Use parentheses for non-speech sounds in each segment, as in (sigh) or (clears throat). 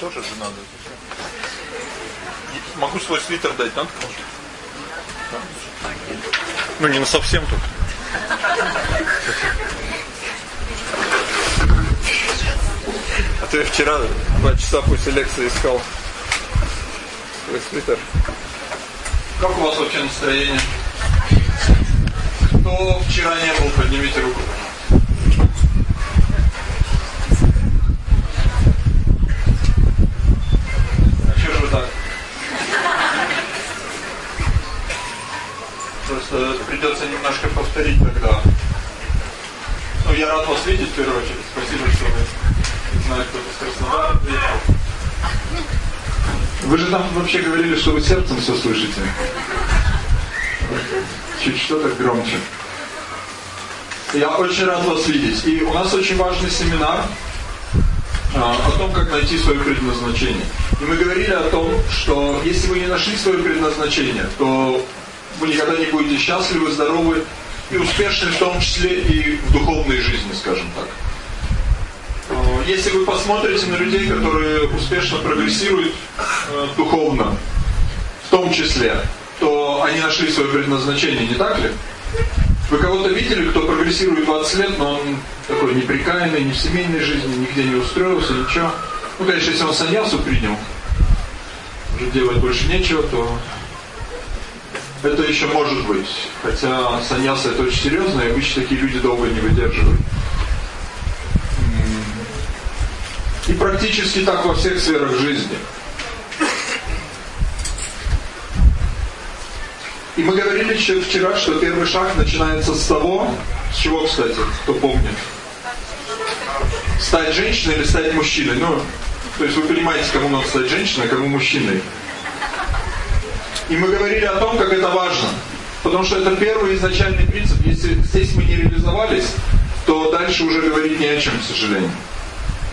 тоже же надо. Могу свой свитер дать, надо кому Ну не на совсем тут. А то я вчера два часа после лекции искал свой свитер. Как у вас вообще настроение? Кто вчера не был, поднимите руку. Повторить тогда. Ну, я рад вас видеть в первую очередь. Спасибо, что вы знаю, кто-то с Краснодара приехал. Вы же там вообще говорили, что вы сердцем все слышите. Чуть что-то громче. Я очень рад вас видеть. И у нас очень важный семинар а, о том, как найти свое предназначение. И мы говорили о том, что если вы не нашли свое предназначение, то вы никогда не будете счастливы, здоровы и успешны в том числе и в духовной жизни, скажем так. А, если вы посмотрите на людей, которые успешно прогрессируют э, духовно, в том числе, то они нашли свое предназначение, не так ли? Вы кого-то видели, кто прогрессирует 20 лет, но он такой неприкаянный, не в семейной жизни, нигде не устроился, ничего. Ну, конечно, если он саньясу принял, уже делать больше нечего, то это еще может быть. Хотя саньяса это очень серьезно, и обычно такие люди долго не выдерживают. И практически так во всех сферах жизни. И мы говорили еще вчера, что первый шаг начинается с того, с чего, кстати, кто помнит? Стать женщиной или стать мужчиной? Ну, то есть вы понимаете, кому надо стать женщиной, а кому мужчиной. И мы говорили о том, как это важно. Потому что это первый изначальный принцип. Если здесь мы не реализовались, то дальше уже говорить не о чем, к сожалению.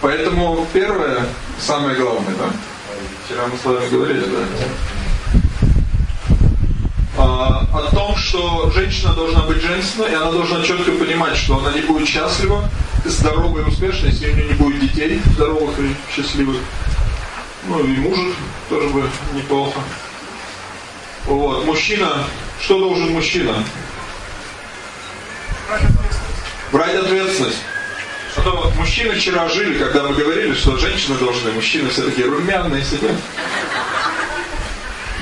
Поэтому первое, самое главное, да? Вчера мы с вами говорили, да? А, о том, что женщина должна быть женственной, и она должна четко понимать, что она не будет счастлива, здорова и успешна, если у нее не будет детей здоровых и счастливых. Ну и мужа тоже бы неплохо. Вот. Мужчина, что должен мужчина? Брать ответственность. А то мужчины вчера жили, когда мы говорили, что женщины должны, мужчины все такие румяные сидят.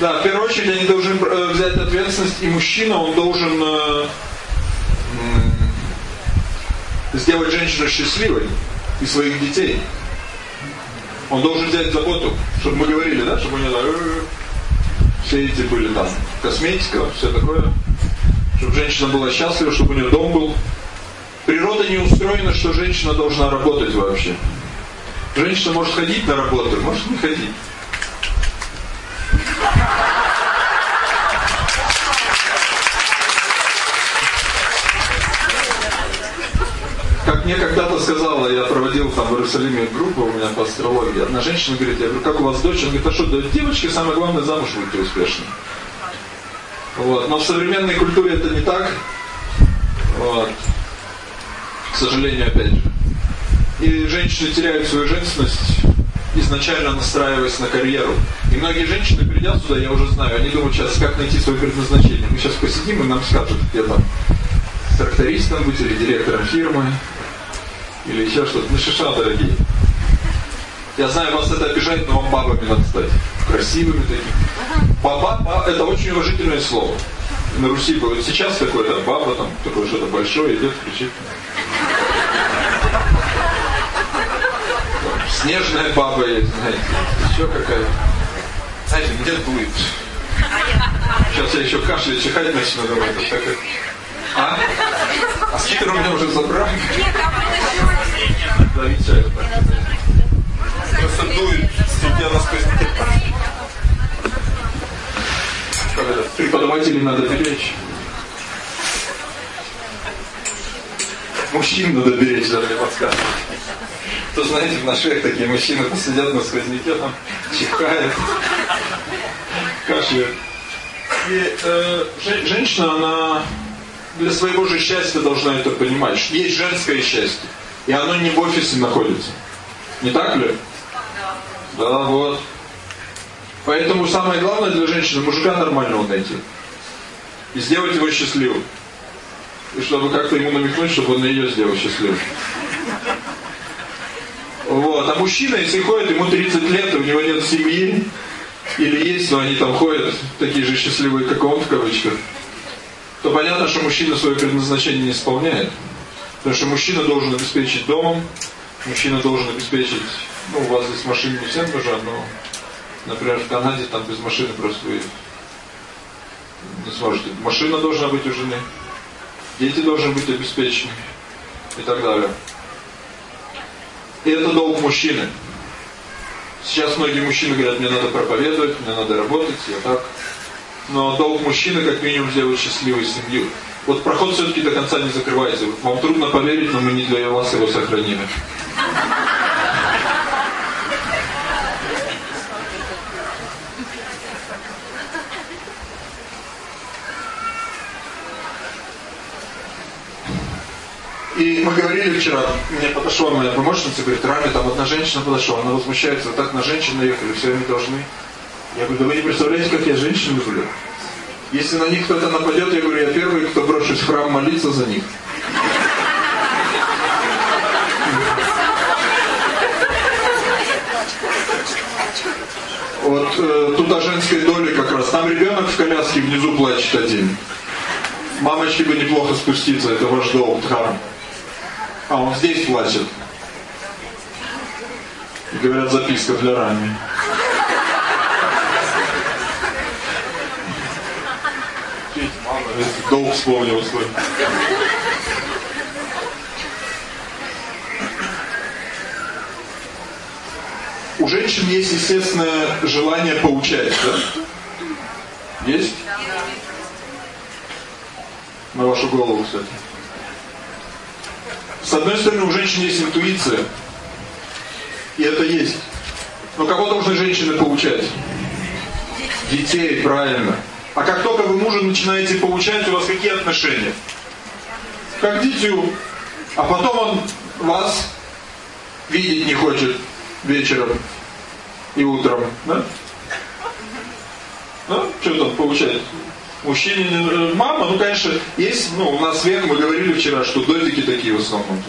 Да, в первую очередь они должны э, взять ответственность, и мужчина, он должен э, сделать женщину счастливой и своих детей. Он должен взять заботу, чтобы мы говорили, да, чтобы у него э, все эти были там косметика, все такое, чтобы женщина была счастлива, чтобы у нее дом был. Природа не устроена, что женщина должна работать вообще. Женщина может ходить на работу, может не ходить. Мне когда-то сказала, я проводил там в Иерусалиме группу у меня по астрологии. Одна женщина говорит, я говорю, как у вас дочь? Она говорит, а что, да, девочки, самое главное, замуж выйти успешно. Вот. Но в современной культуре это не так. Вот. К сожалению, опять же. И женщины теряют свою женственность, изначально настраиваясь на карьеру. И многие женщины, придя сюда, я уже знаю, они думают сейчас, как найти свое предназначение. Мы сейчас посидим, и нам скажут, где там трактористом быть или директором фирмы, или еще что-то. Ну, шиша, дорогие. Я знаю, вас это обижает, но вам бабами надо стать. Красивыми такими. Баба, баба это очень уважительное слово. На Руси было. Сейчас такое, да, баба там, такое что-то большое идет, кричит. Снежная баба есть, знаете. Еще какая-то. Знаете, где будет? Сейчас я еще кашляю, чихать начну, думаю, так А? А стикер у меня уже забрали. Нет, а Да, нечаянно. Просто дует, судья насквозь. Как это? Преподавателей надо беречь. Мужчин надо беречь, даже мне подсказывают. То знаете, в наших такие мужчины посидят на сквозняке, там чихают, кашляют. И э, женщина, она для своего же счастья должна это понимать. Есть женское счастье. И оно не в офисе находится. Не так ли? Да, вот. Поэтому самое главное для женщины мужика нормального найти. И сделать его счастливым. И чтобы как-то ему намекнуть, чтобы он ее сделал счастливым. Вот. А мужчина, если ходит, ему 30 лет, у него нет семьи, или есть, но они там ходят, такие же счастливые, как он, в кавычках, то понятно, что мужчина свое предназначение не исполняет. Потому что мужчина должен обеспечить домом, мужчина должен обеспечить, ну, у вас здесь машина не всем нужна, но, например, в Канаде там без машины просто вы не сможете. Машина должна быть у жены, дети должны быть обеспечены и так далее. И это долг мужчины. Сейчас многие мужчины говорят, мне надо проповедовать, мне надо работать, я так. Но долг мужчины как минимум сделать счастливой семью. Вот проход все-таки до конца не закрывается. Вам трудно поверить, но мы не для вас его сохранили. И мы говорили вчера, мне подошла моя помощница, говорит, Рами, там одна женщина подошла, она возмущается, так на женщин наехали, все они должны. Я говорю, да вы не представляете, как я женщин люблю. Если на них кто-то нападет, я говорю, я первый, кто брошусь в храм молиться за них. Вот э, тут женской доле как раз. Там ребенок в коляске внизу плачет один. Мамочке бы неплохо спуститься, это ваш долг, Дхарм. А он здесь плачет. Говорят, записка для Рами. Мама, долг вспомнил свой. У женщин есть естественное желание поучать, да? Есть? На вашу голову, кстати. С одной стороны, у женщин есть интуиция. И это есть. Но кого должны женщины поучать? Детей, правильно. А как только вы мужа начинаете поучать, у вас какие отношения? Как дитю. А потом он вас видеть не хочет вечером и утром. Да? Ну, что там поучать? Мужчине, э, мама, ну, конечно, есть, ну, у нас век, мы говорили вчера, что дойдики такие в основном.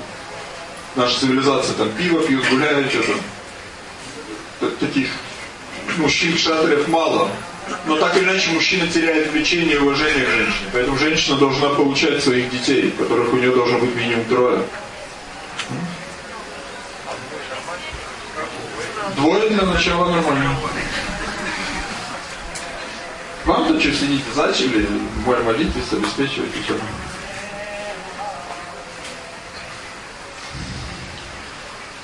Наша цивилизация, там, пиво пьют, гуляют, что-то. Таких мужчин, шатров мало. Но так или иначе мужчина теряет влечение и уважение к женщине. Поэтому женщина должна получать своих детей, которых у нее должно быть минимум трое. Двое для начала нормально. Вам-то что сидите, зачали, боль молитесь, обеспечиваете что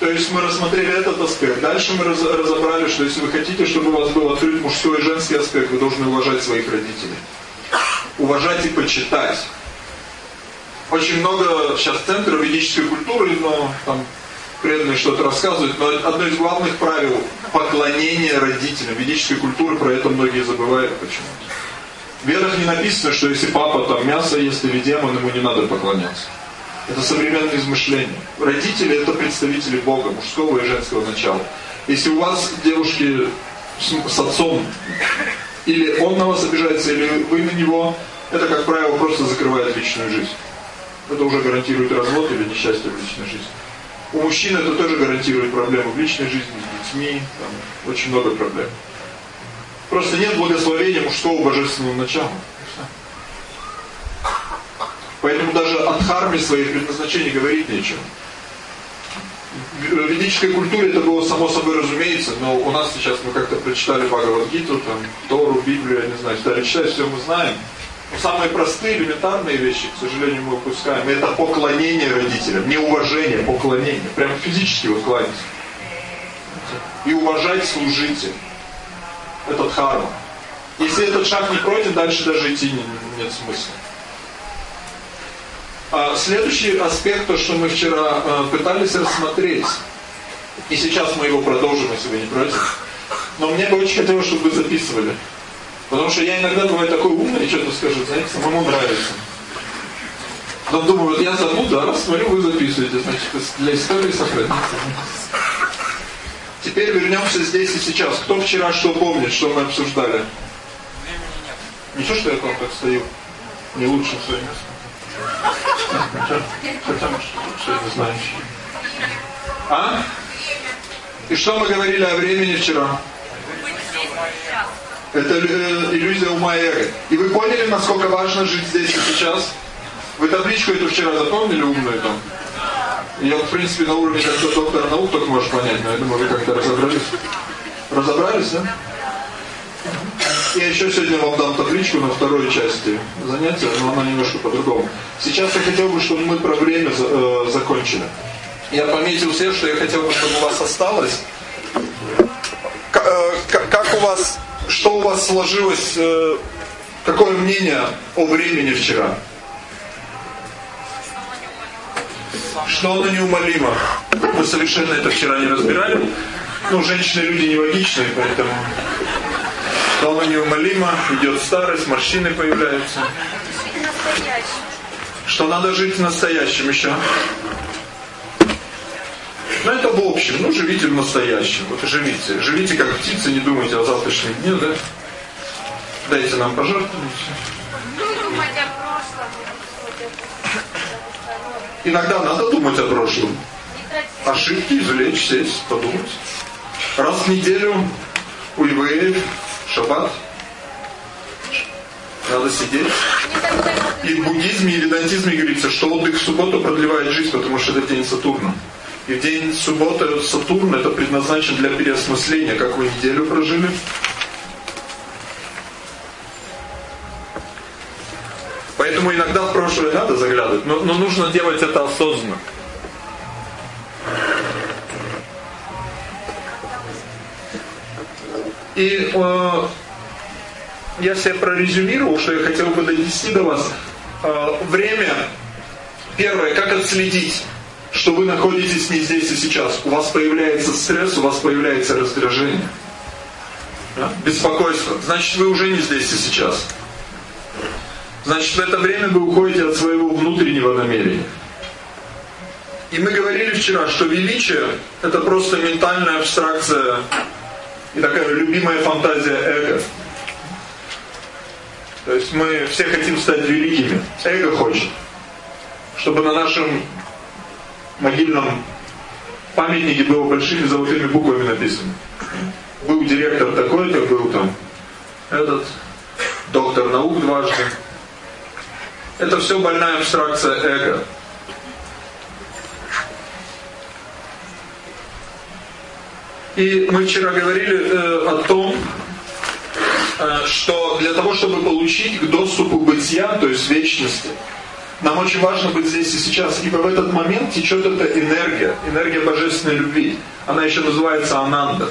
То есть мы рассмотрели этот аспект. Дальше мы разобрали, что если вы хотите, чтобы у вас был открыт мужской и женский аспект, вы должны уважать своих родителей. Уважать и почитать. Очень много сейчас центров ведической культуры, но там преданные что-то рассказывают, но одно из главных правил поклонения родителям. Ведической культуры про это многие забывают почему-то. В ведах не написано, что если папа там мясо ест или демон, ему не надо поклоняться. Это современное измышление. Родители это представители Бога, мужского и женского начала. Если у вас девушки с, с отцом, или он на вас обижается, или вы на него, это, как правило, просто закрывает личную жизнь. Это уже гарантирует развод или несчастье в личной жизни. У мужчин это тоже гарантирует проблемы в личной жизни, с детьми, там очень много проблем. Просто нет благословения мужского божественного начала. Поэтому даже от харми своих предназначений говорить нечего. В ведической культуре это было само собой разумеется, но у нас сейчас мы как-то прочитали Бхагавадгиту, там, Тору, Библию, я не знаю, стали читать, все мы знаем. Но самые простые, элементарные вещи, к сожалению, мы упускаем. Это поклонение родителям, не уважение, поклонение. Прямо физически вот кланяться. И уважать служите. Это дхарма. Если этот шаг не пройден, дальше даже идти нет смысла. А следующий аспект, то, что мы вчера э, пытались рассмотреть, и сейчас мы его продолжим, если вы не против. Но мне бы очень хотелось, чтобы вы записывали. Потому что я иногда бываю такой умный, что-то скажу, знаете, самому нравится. Потом думаю, вот я забуду, а раз смотрю, вы записываете, значит, для истории сохранится. Теперь вернемся здесь и сейчас. Кто вчера что помнит, что мы обсуждали? Не то, что я там так стою, не лучше в своем А? И что мы говорили о времени вчера? Это э, иллюзия ума и эго. И вы поняли, насколько важно жить здесь и сейчас? Вы табличку эту вчера запомнили умную там? Я, в принципе, на уровне как доктора наук только можешь понять, но я думаю, вы как-то разобрались. Разобрались, да? Я еще сегодня вам дам табличку на второй части занятия, но она немножко по-другому. Сейчас я хотел бы, чтобы мы про время э, закончили. Я пометил все, что я хотел бы, чтобы у вас осталось. Как, э, как у вас, что у вас сложилось, э, какое мнение о времени вчера? что оно неумолимо. Мы совершенно это вчера не разбирали. Ну, женщины люди невагичные, поэтому... Что оно неумолимо, идет старость, морщины появляются. Что надо жить в настоящем еще. Но это в общем. Ну, живите в настоящем. Вот живите. Живите как птицы, не думайте о завтрашнем дне, да? Дайте нам пожертвовать. Иногда надо думать о прошлом. Ошибки извлечь, сесть, подумать. Раз в неделю у евреев шаббат. Надо сидеть. И в буддизме и ведантизме говорится, что отдых в субботу продлевает жизнь, потому что это день Сатурна. И в день субботы Сатурн это предназначен для переосмысления, как вы неделю прожили, Поэтому иногда в прошлое надо заглядывать, но, но нужно делать это осознанно. И э, я себе прорезюмировал, что я хотел бы донести до вас. Э, время, первое, как отследить, что вы находитесь не здесь и сейчас. У вас появляется стресс, у вас появляется раздражение. Да? Беспокойство. Значит, вы уже не здесь и сейчас. Значит, в это время вы уходите от своего внутреннего намерения. И мы говорили вчера, что величие – это просто ментальная абстракция и такая любимая фантазия эго. То есть мы все хотим стать великими. Эго хочет, чтобы на нашем могильном памятнике было большими золотыми буквами написано. Был директор такой-то, был там этот, доктор наук дважды, это все больная абстракция эго. И мы вчера говорили э, о том, э, что для того, чтобы получить к доступу бытия, то есть вечности, нам очень важно быть здесь и сейчас, ибо в этот момент течет эта энергия, энергия божественной любви. Она еще называется ананда.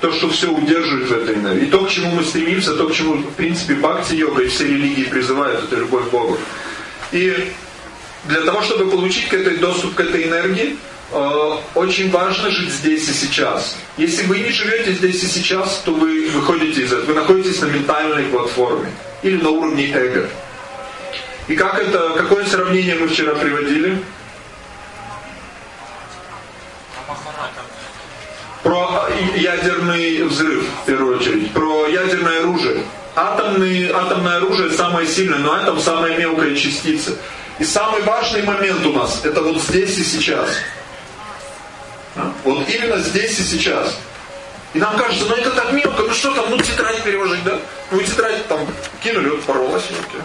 То, что все удерживает в этой энергии. И то, к чему мы стремимся, то, к чему, в принципе, бхакти-йога и все религии призывают, это любовь к Богу. И для того, чтобы получить к этой, доступ к этой энергии, э, очень важно жить здесь и сейчас. Если вы не живете здесь и сейчас, то вы выходите из этого. Вы находитесь на ментальной платформе или на уровне эго. И как это, какое сравнение мы вчера приводили? Про ядерный взрыв, в первую очередь. Про ядерное оружие. Атомный, атомное оружие самое сильное, но атом самая мелкая частица. И самый важный момент у нас, это вот здесь и сейчас. А? Вот именно здесь и сейчас. И нам кажется, ну это так мелко, ну что там, ну тетрадь переложить, да? Ну тетрадь там кинули, вот порвалась. Okay.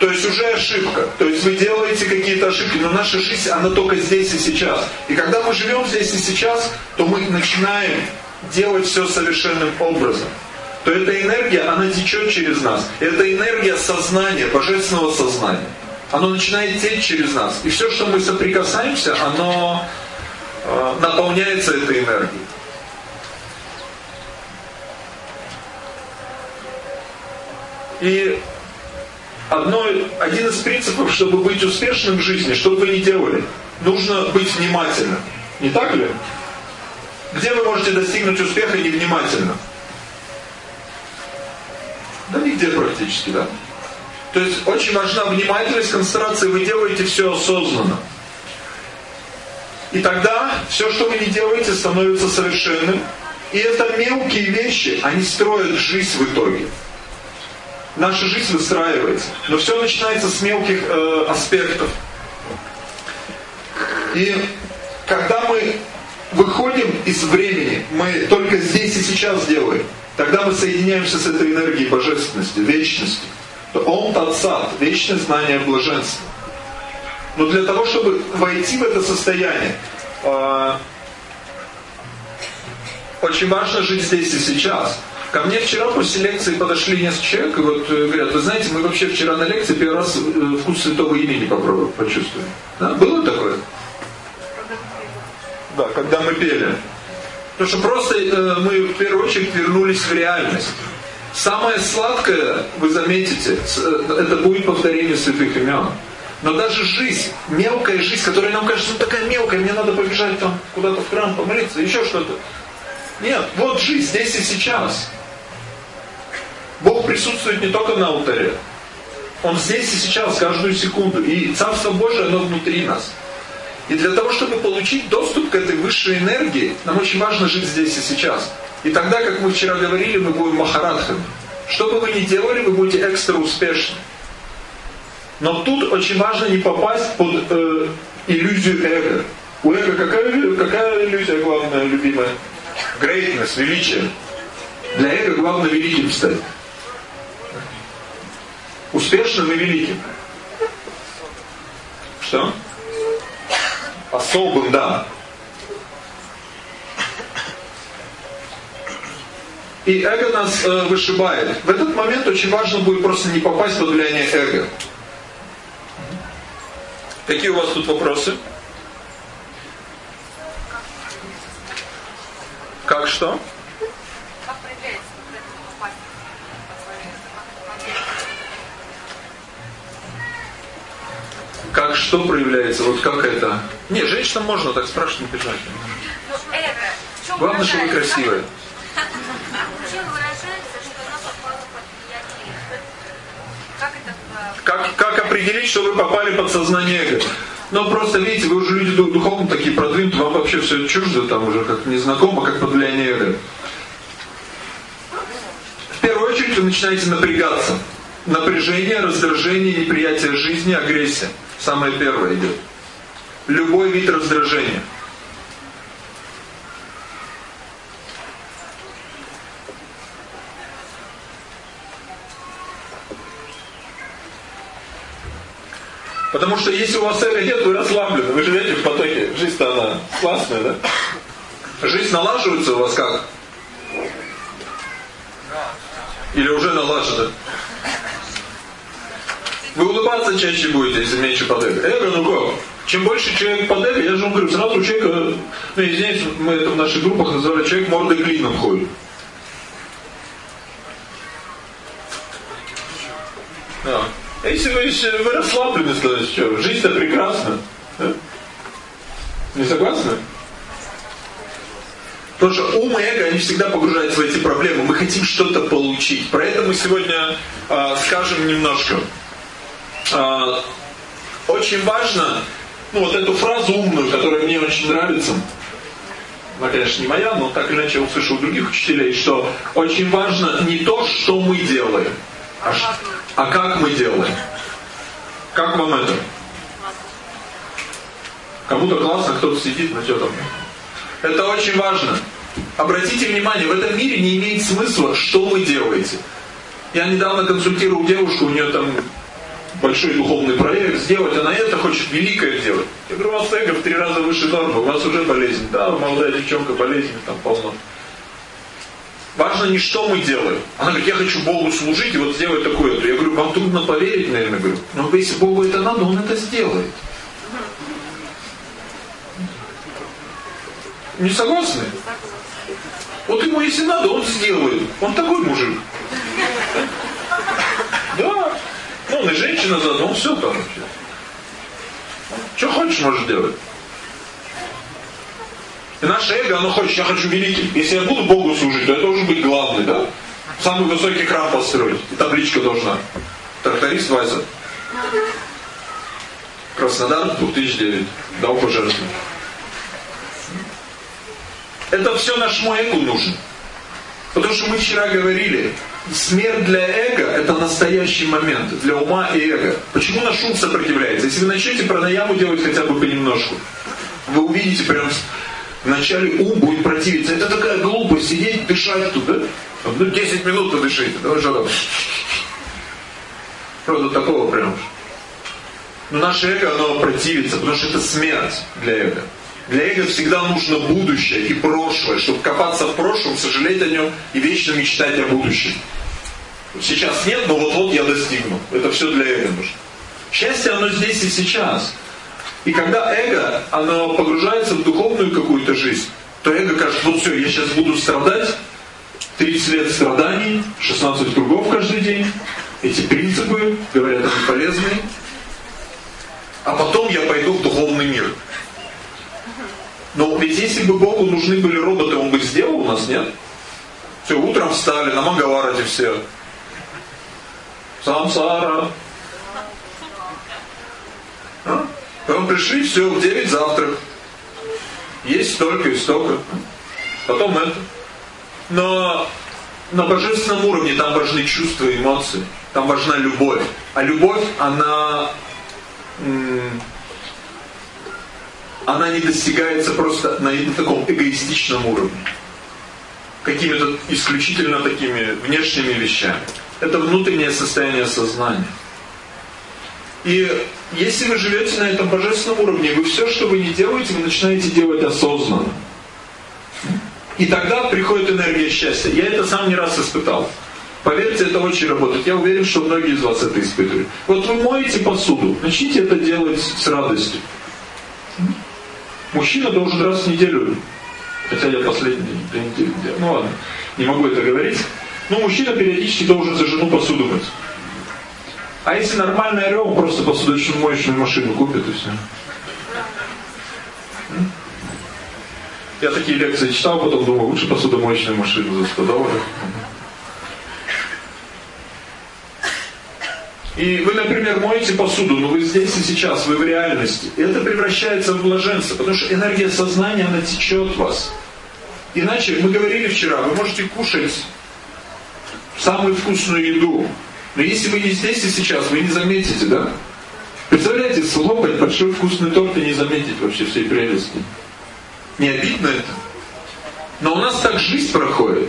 То есть уже ошибка. То есть вы делаете какие-то ошибки, но наша жизнь, она только здесь и сейчас. И когда мы живем здесь и сейчас, то мы начинаем делать все совершенным образом. То эта энергия, она течет через нас. Это энергия сознания, божественного сознания. Оно начинает течь через нас. И все, что мы соприкасаемся, оно э, наполняется этой энергией. И одно, один из принципов, чтобы быть успешным в жизни, что бы вы ни делали, нужно быть внимательным. Не так ли? Где вы можете достигнуть успеха невнимательно? Да нигде практически, да? То есть очень важна внимательность, концентрация, вы делаете все осознанно. И тогда все, что вы не делаете, становится совершенным. И это мелкие вещи, они строят жизнь в итоге. Наша жизнь выстраивается. Но все начинается с мелких э, аспектов. И когда мы выходим из времени, мы только здесь и сейчас делаем, тогда мы соединяемся с этой энергией божественности, вечности. Он Татсат, вечное знание блаженства. Но для того, чтобы войти в это состояние, э, очень важно жить здесь и сейчас. Ко мне вчера после лекции подошли несколько человек и вот э, говорят, вы знаете, мы вообще вчера на лекции первый раз э, вкус святого имени попробовали, почувствовали. Да? Было такое? Да, когда мы пели. Потому что просто э, мы в первую очередь вернулись в реальность. Самое сладкое, вы заметите, э, это будет повторение святых имен. Но даже жизнь, мелкая жизнь, которая нам кажется, ну такая мелкая, мне надо побежать там куда-то в храм помолиться, еще что-то. Нет, вот жизнь здесь и сейчас. Бог присутствует не только на алтаре. Он здесь и сейчас, каждую секунду. И Царство Божие, оно внутри нас. И для того, чтобы получить доступ к этой высшей энергии, нам очень важно жить здесь и сейчас. И тогда, как мы вчера говорили, мы будем махарадхами. Что бы вы ни делали, вы будете экстра успешны. Но тут очень важно не попасть под э, иллюзию эго. У эго какая, какая иллюзия главная, любимая? Greatness, величие. Для эго главное великим стать. Успешным и великим. Что? Особым, да. И эго нас э, вышибает. В этот момент очень важно будет просто не попасть под влияние эго. Какие у вас тут вопросы? Как что? Как что проявляется? Вот как это? Не, женщинам можно так спрашивать, не. Ну, Главное, (laughs) что вы красивая. Как, как определить, что вы попали под сознание эго? Но ну, просто, видите, вы уже люди духовно такие продвинутые, вам вообще все чуждо, там уже как незнакомо, как под влияние эго. В первую очередь вы начинаете напрягаться. Напряжение, раздражение, неприятие жизни, агрессия. Самое первое идет. Любой вид раздражения. Потому что если у вас эго нет, вы расслаблены, вы живете в потоке. Жизнь-то она классная, да? Жизнь налаживается у вас как? Или уже налажена? Вы улыбаться чаще будете, если меньше под эго. Ну как? Чем больше человек под эго, я же вам говорю, сразу у человека, ну извините, мы это в наших группах называли, человек мордой клином ходит. Да. Если вы, вы расслаблены, сказать, что жизнь-то прекрасна. Да? Не согласны? Потому что ум и эго, они всегда погружаются в эти проблемы. Мы хотим что-то получить. Про это мы сегодня э, скажем немножко. Э, очень важно, ну вот эту фразу умную, которая мне очень нравится, она, конечно, не моя, но так иначе я услышал других учителей, что очень важно не то, что мы делаем, а, а как мы делаем? Как вам это? Кому-то классно, кто-то сидит, на что там. Это очень важно. Обратите внимание, в этом мире не имеет смысла, что вы делаете. Я недавно консультировал девушку, у нее там большой духовный проект сделать, она это хочет великое делать. Я говорю, у вас эго в три раза выше нормы, у вас уже болезнь. Да, молодая девчонка, болезнь там полно. Важно не что мы делаем. Она говорит, я хочу Богу служить и вот сделать такое-то. Я говорю, вам трудно поверить, наверное, говорю. Но если Богу это надо, Он это сделает. Не согласны? Вот ему если надо, он сделает. Он такой мужик. Да. Ну, он и женщина заодно, он все там. Что хочешь, можешь делать. И наше эго, оно хочет, я хочу великим. Если я буду Богу служить, то я должен быть главный, да? Самый высокий храм построить. И табличка должна. Тракторист Вайза. Краснодар 2009. Дал пожертвование. Это все нашему эго нужно. Потому что мы вчера говорили, смерть для эго – это настоящий момент, для ума и эго. Почему наш ум сопротивляется? Если вы начнете пранаяму делать хотя бы понемножку, вы увидите прям вначале ум будет противиться. Это такая глупость, сидеть, дышать туда. Ну, 10 минут подышите. Давай там. Правда, такого прям. Но наше эго, оно противится, потому что это смерть для эго. Для эго всегда нужно будущее и прошлое, чтобы копаться в прошлом, сожалеть о нем и вечно мечтать о будущем. Сейчас нет, но вот-вот я достигну. Это все для эго нужно. Счастье, оно здесь и сейчас. И когда эго, оно погружается в духовную какую-то жизнь, то эго кажется, вот все, я сейчас буду страдать, 30 лет страданий, 16 кругов каждый день, эти принципы, говорят, они полезные, а потом я пойду в духовный мир. Но ведь если бы Богу нужны были роботы, Он бы сделал у нас, нет? Все, утром встали, на Мангаварате все. Самсара. А? Потом пришли, все, в 9 завтрак. Есть столько и столько. Потом это. Но на божественном уровне там важны чувства эмоции. Там важна любовь. А любовь, она она не достигается просто на таком эгоистичном уровне. Какими-то исключительно такими внешними вещами. Это внутреннее состояние сознания. И если вы живете на этом божественном уровне, вы все, что вы не делаете, вы начинаете делать осознанно. И тогда приходит энергия счастья. Я это сам не раз испытал. Поверьте, это очень работает. Я уверен, что многие из вас это испытывали. Вот вы моете посуду, начните это делать с радостью. Мужчина должен раз в неделю, хотя я последние две недели ну ладно, не могу это говорить, но мужчина периодически должен за жену посуду мыть. А если нормальный орел, он просто посудочную моечную машину купит и все. Я такие лекции читал, потом думал, лучше посудомоечную машину за 100 долларов. И вы, например, моете посуду, но вы здесь и сейчас, вы в реальности. И это превращается в блаженство, потому что энергия сознания, она течет в вас. Иначе, мы говорили вчера, вы можете кушать самую вкусную еду, но если вы не здесь и сейчас, вы не заметите, да? Представляете, слопать большой вкусный торт и не заметить вообще всей прелести. Не обидно это? Но у нас так жизнь проходит,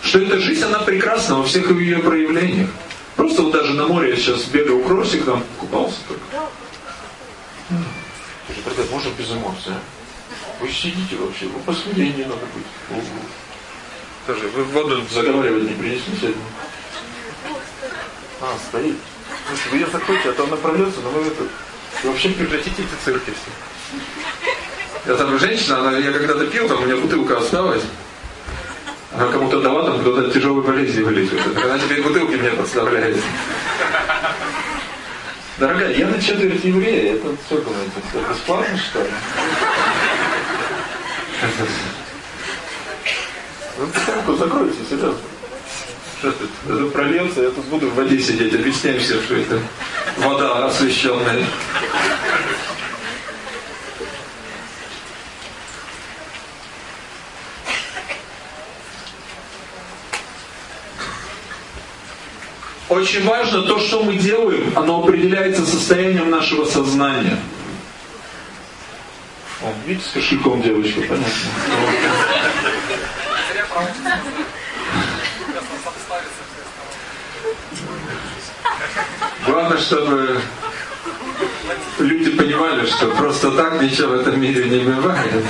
что эта жизнь, она прекрасна во всех ее проявлениях. Просто вот даже на море я сейчас бегал кроссиком, купался только. Скажи, братья, можно без эмоций? А? Вы сидите вообще, ну посмелее надо быть. Скажи, вы воду заговаривать не принесли сегодня? А, стоит. Слушайте, вы ее закройте, а то она прольется, но вы это... Вы вообще прекратите эти цирки все. Я там женщина, она, я когда-то пил, там у меня бутылка осталась. Она кому-то дала, там кто-то тяжелой болезни вылечит. Она теперь бутылки мне подставляет. Дорогая, я на четверть еврея, это что думаете, это бесплатно что ли? Ну бутылку закройте, серьезно. Что это? Это прольется, я тут буду в воде сидеть, объясняем все, что это вода освященная. Очень важно то, что мы делаем, оно определяется состоянием нашего сознания. О, видите, с кошельком девочка, понятно. Главное, чтобы люди понимали, что просто так ничего в этом мире не бывает.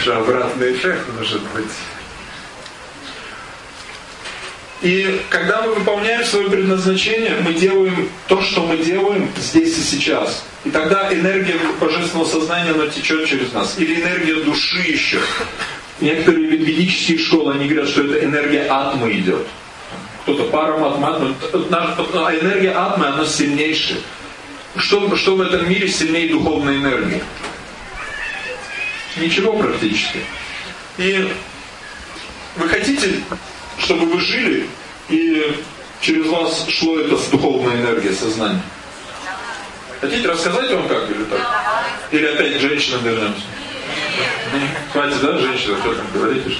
Что обратный эффект может быть. И когда мы выполняем свое предназначение, мы делаем то, что мы делаем здесь и сейчас. И тогда энергия божественного сознания, она течет через нас. Или энергия души еще. Некоторые ведические школы, они говорят, что это энергия атмы идет. Кто-то параматма, а энергия атмы, она сильнейшая. Что, что в этом мире сильнее духовной энергии? Ничего практически. И вы хотите чтобы вы жили, и через вас шло это духовная энергия сознания. Хотите рассказать вам как или так? Или опять к женщинам вернемся? Хватит, да, женщина, что там говорите?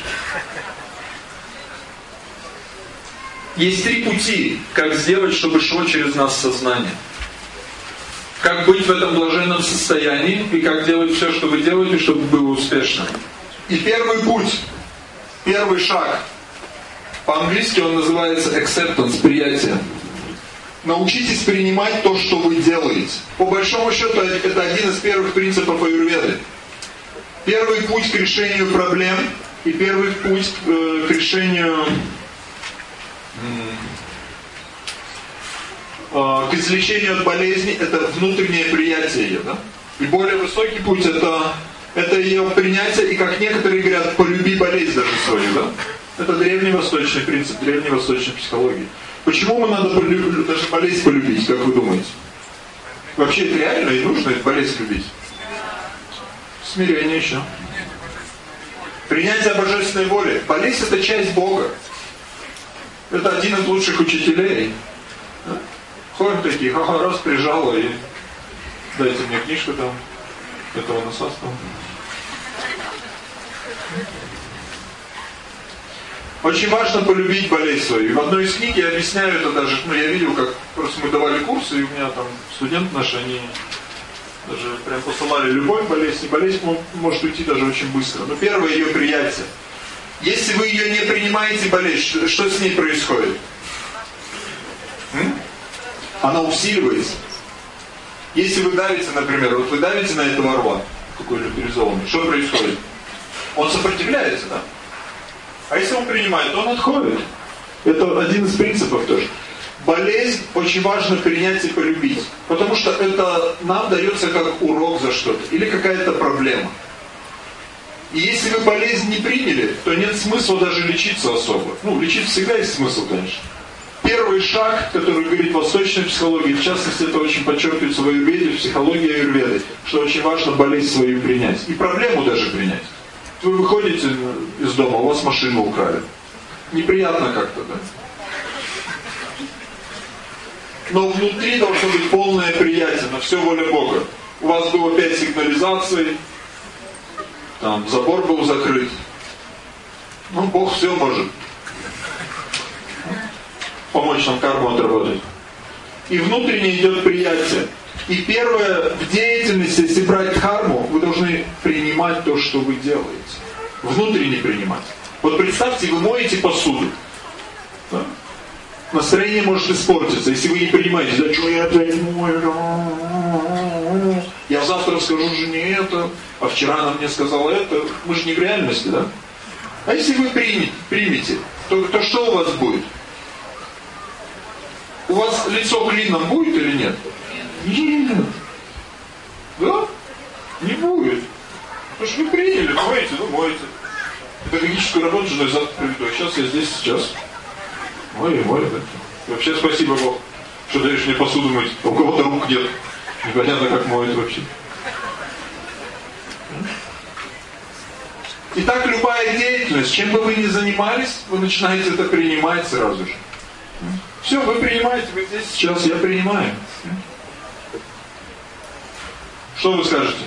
Есть три пути, как сделать, чтобы шло через нас сознание. Как быть в этом блаженном состоянии и как делать все, что вы делаете, чтобы было успешно. И первый путь, первый шаг, по-английски он называется acceptance, принятие. Научитесь принимать то, что вы делаете. По большому счету, это один из первых принципов аюрведы. Первый путь к решению проблем и первый путь к, э, к решению э, к излечению от болезни это внутреннее приятие ее, да? И более высокий путь это это ее принятие и как некоторые говорят, полюби болезнь даже свою, да? Это древневосточный принцип, древневосточной психологии. Почему мы надо даже болезнь полюбить, как вы думаете? Вообще это реально и нужно болезнь любить? Смирение еще. Принятие божественной воли. Болезнь это часть Бога. Это один из лучших учителей. Ходим такие, ха-ха, раз прижало и дайте мне книжку там, этого насастого. Очень важно полюбить болезнь свою. И в одной из книг я объясняю это даже, ну я видел, как просто мы давали курсы, и у меня там студенты наши, они даже прям посылали любой болезнь, и болезнь может уйти даже очень быстро. Но первое ее приятие. Если вы ее не принимаете болезнь, что, с ней происходит? М? Она усиливается. Если вы давите, например, вот вы давите на этого орла, какой-то перезованный, что происходит? Он сопротивляется, да? А если он принимает, то он отходит. Это один из принципов тоже. Болезнь очень важно принять и полюбить. Потому что это нам дается как урок за что-то. Или какая-то проблема. И если вы болезнь не приняли, то нет смысла даже лечиться особо. Ну, лечить всегда есть смысл, конечно. Первый шаг, который говорит восточная психология, в частности, это очень подчеркивается в аюрведе, в психологии аюрведы, что очень важно болезнь свою принять. И проблему даже принять. Вы выходите из дома, у вас машину украли. Неприятно как-то, да? Но внутри должно быть полное приятие, на все воля Бога. У вас было пять сигнализаций, там забор был закрыт. Ну, Бог все может. Помочь нам карму отработать. И внутренне идет приятие. И первое, в деятельности, если брать карму, вы должны принимать то, что вы делаете. Внутренне принимать. Вот представьте, вы моете посуду. Да? Настроение может испортиться, если вы не принимаете, да что я опять мою, я завтра скажу жене это, а вчера она мне сказала это, мы же не в реальности, да? А если вы примете, то, то что у вас будет? У вас лицо клином будет или? Нет. Да? Не будет. Потому что вы приняли, моете, ну моете. Педагогическую работу же завтра приведу. А сейчас я здесь, сейчас. Мой, мой, да. Вообще спасибо Бог, что даешь мне посуду мыть. У кого-то рук нет. Непонятно, как моет вообще. Итак, любая деятельность, чем бы вы ни занимались, вы начинаете это принимать сразу же. Все, вы принимаете, вы здесь сейчас, я принимаю. Что вы скажете?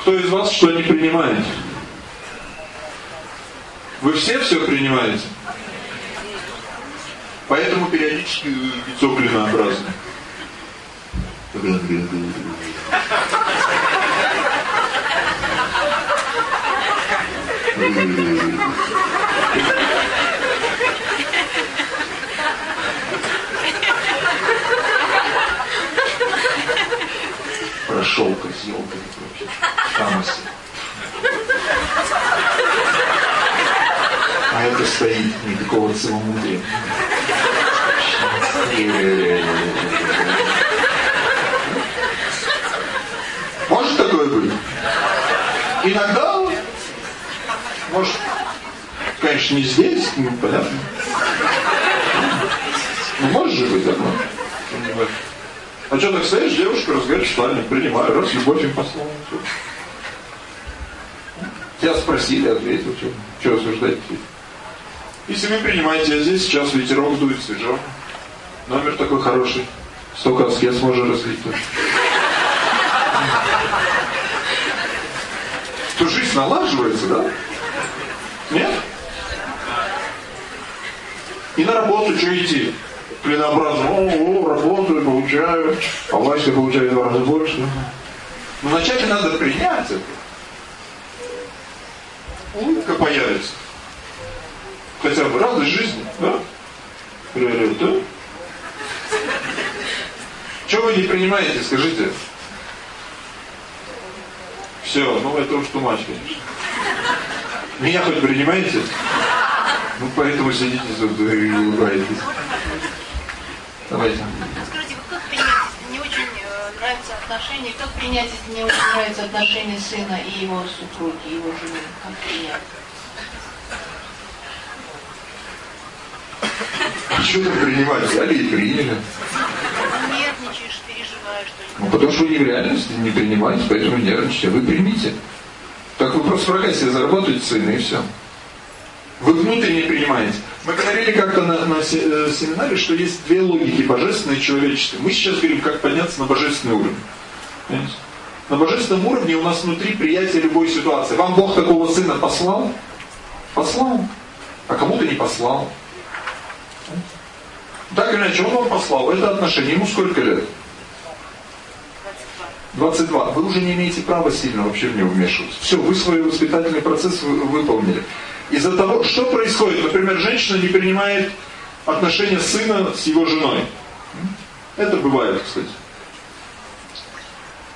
Кто из вас что не принимает? Вы все все принимаете? Поэтому периодически лицо клинообразное. Прошел козел, вообще. Хамоси. А это стоит никакого целомудрия. Может такое быть? Иногда, может, конечно, не здесь, ну, понятно. Ну, может же быть такое. А что так стоишь, девушка, разговариваешь, что принимаю, раз, любовь им послала. Тебя спросили, ответил, что, что осуждать. Если вы принимаете, здесь сейчас ветерок дует свежо. Номер такой хороший. Столько аскез можно разлить тоже. жизнь налаживается, да? Нет? И на работу что идти? Клинообразно, о, о, работаю, получаю, а Васька получает в два раза больше. Но ну, вначале надо принять это. Улыбка появится. Хотя бы радость жизни, да? Да? Чего вы не принимаете, скажите? Все, ну это уж тумач, конечно. Меня хоть принимаете? Ну поэтому сидите тут и улыбаетесь. Давайте. Скажите, как принять, не очень э, нравятся отношения, как принять, если не очень нравятся отношения сына и его супруги, его жены? Как принять? А что там принимать? Взяли и приняли. Нервничаешь, переживаешь. Что ну, потому что вы не в реальности не принимаете, поэтому нервничаете. Вы примите. Так вы просто врага себе заработаете сына и все. Вы внутренне принимаете. Мы говорили как-то на, на э, семинаре, что есть две логики, божественной и человеческой. Мы сейчас говорим, как подняться на божественный уровень. Понимаете? На божественном уровне у нас внутри приятие любой ситуации. Вам Бог такого сына послал? Послал. А кому-то не послал. Так или иначе, он вам послал. Это отношение. Ему сколько лет? 22. Вы уже не имеете права сильно вообще в него вмешиваться. Все, вы свой воспитательный процесс выполнили. Из-за того, что происходит, например, женщина не принимает отношения сына с его женой. Это бывает, кстати.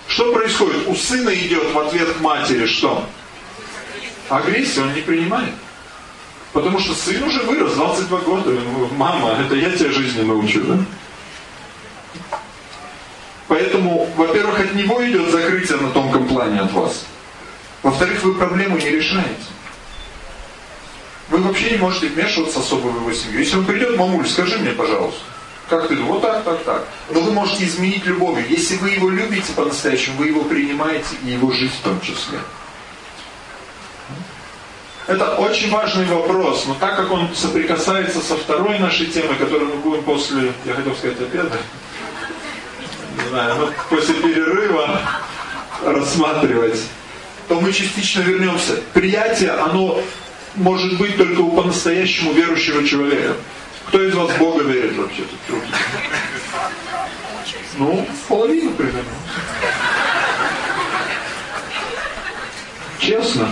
Что происходит? У сына идет в ответ к матери что? Агрессия он не принимает. Потому что сын уже вырос, 22 года. Мама, это я тебя жизни научу, да? Поэтому, во-первых, от него идет закрытие на тонком плане от вас. Во-вторых, вы проблему не решаете. Вы вообще не можете вмешиваться особо в его семью. Если он придет, мамуль, скажи мне, пожалуйста. Как ты думаешь? Вот так, так, так. Но вы можете изменить любовью. Если вы его любите по-настоящему, вы его принимаете и его жизнь в том числе. Это очень важный вопрос, но так как он соприкасается со второй нашей темой, которую мы будем после, я хотел сказать, обеда, не знаю, ну, после перерыва рассматривать, то мы частично вернемся. Приятие, оно может быть только у по-настоящему верующего человека. Кто из вас Бога верит вообще? Тут? Ну, половину примерно. Честно.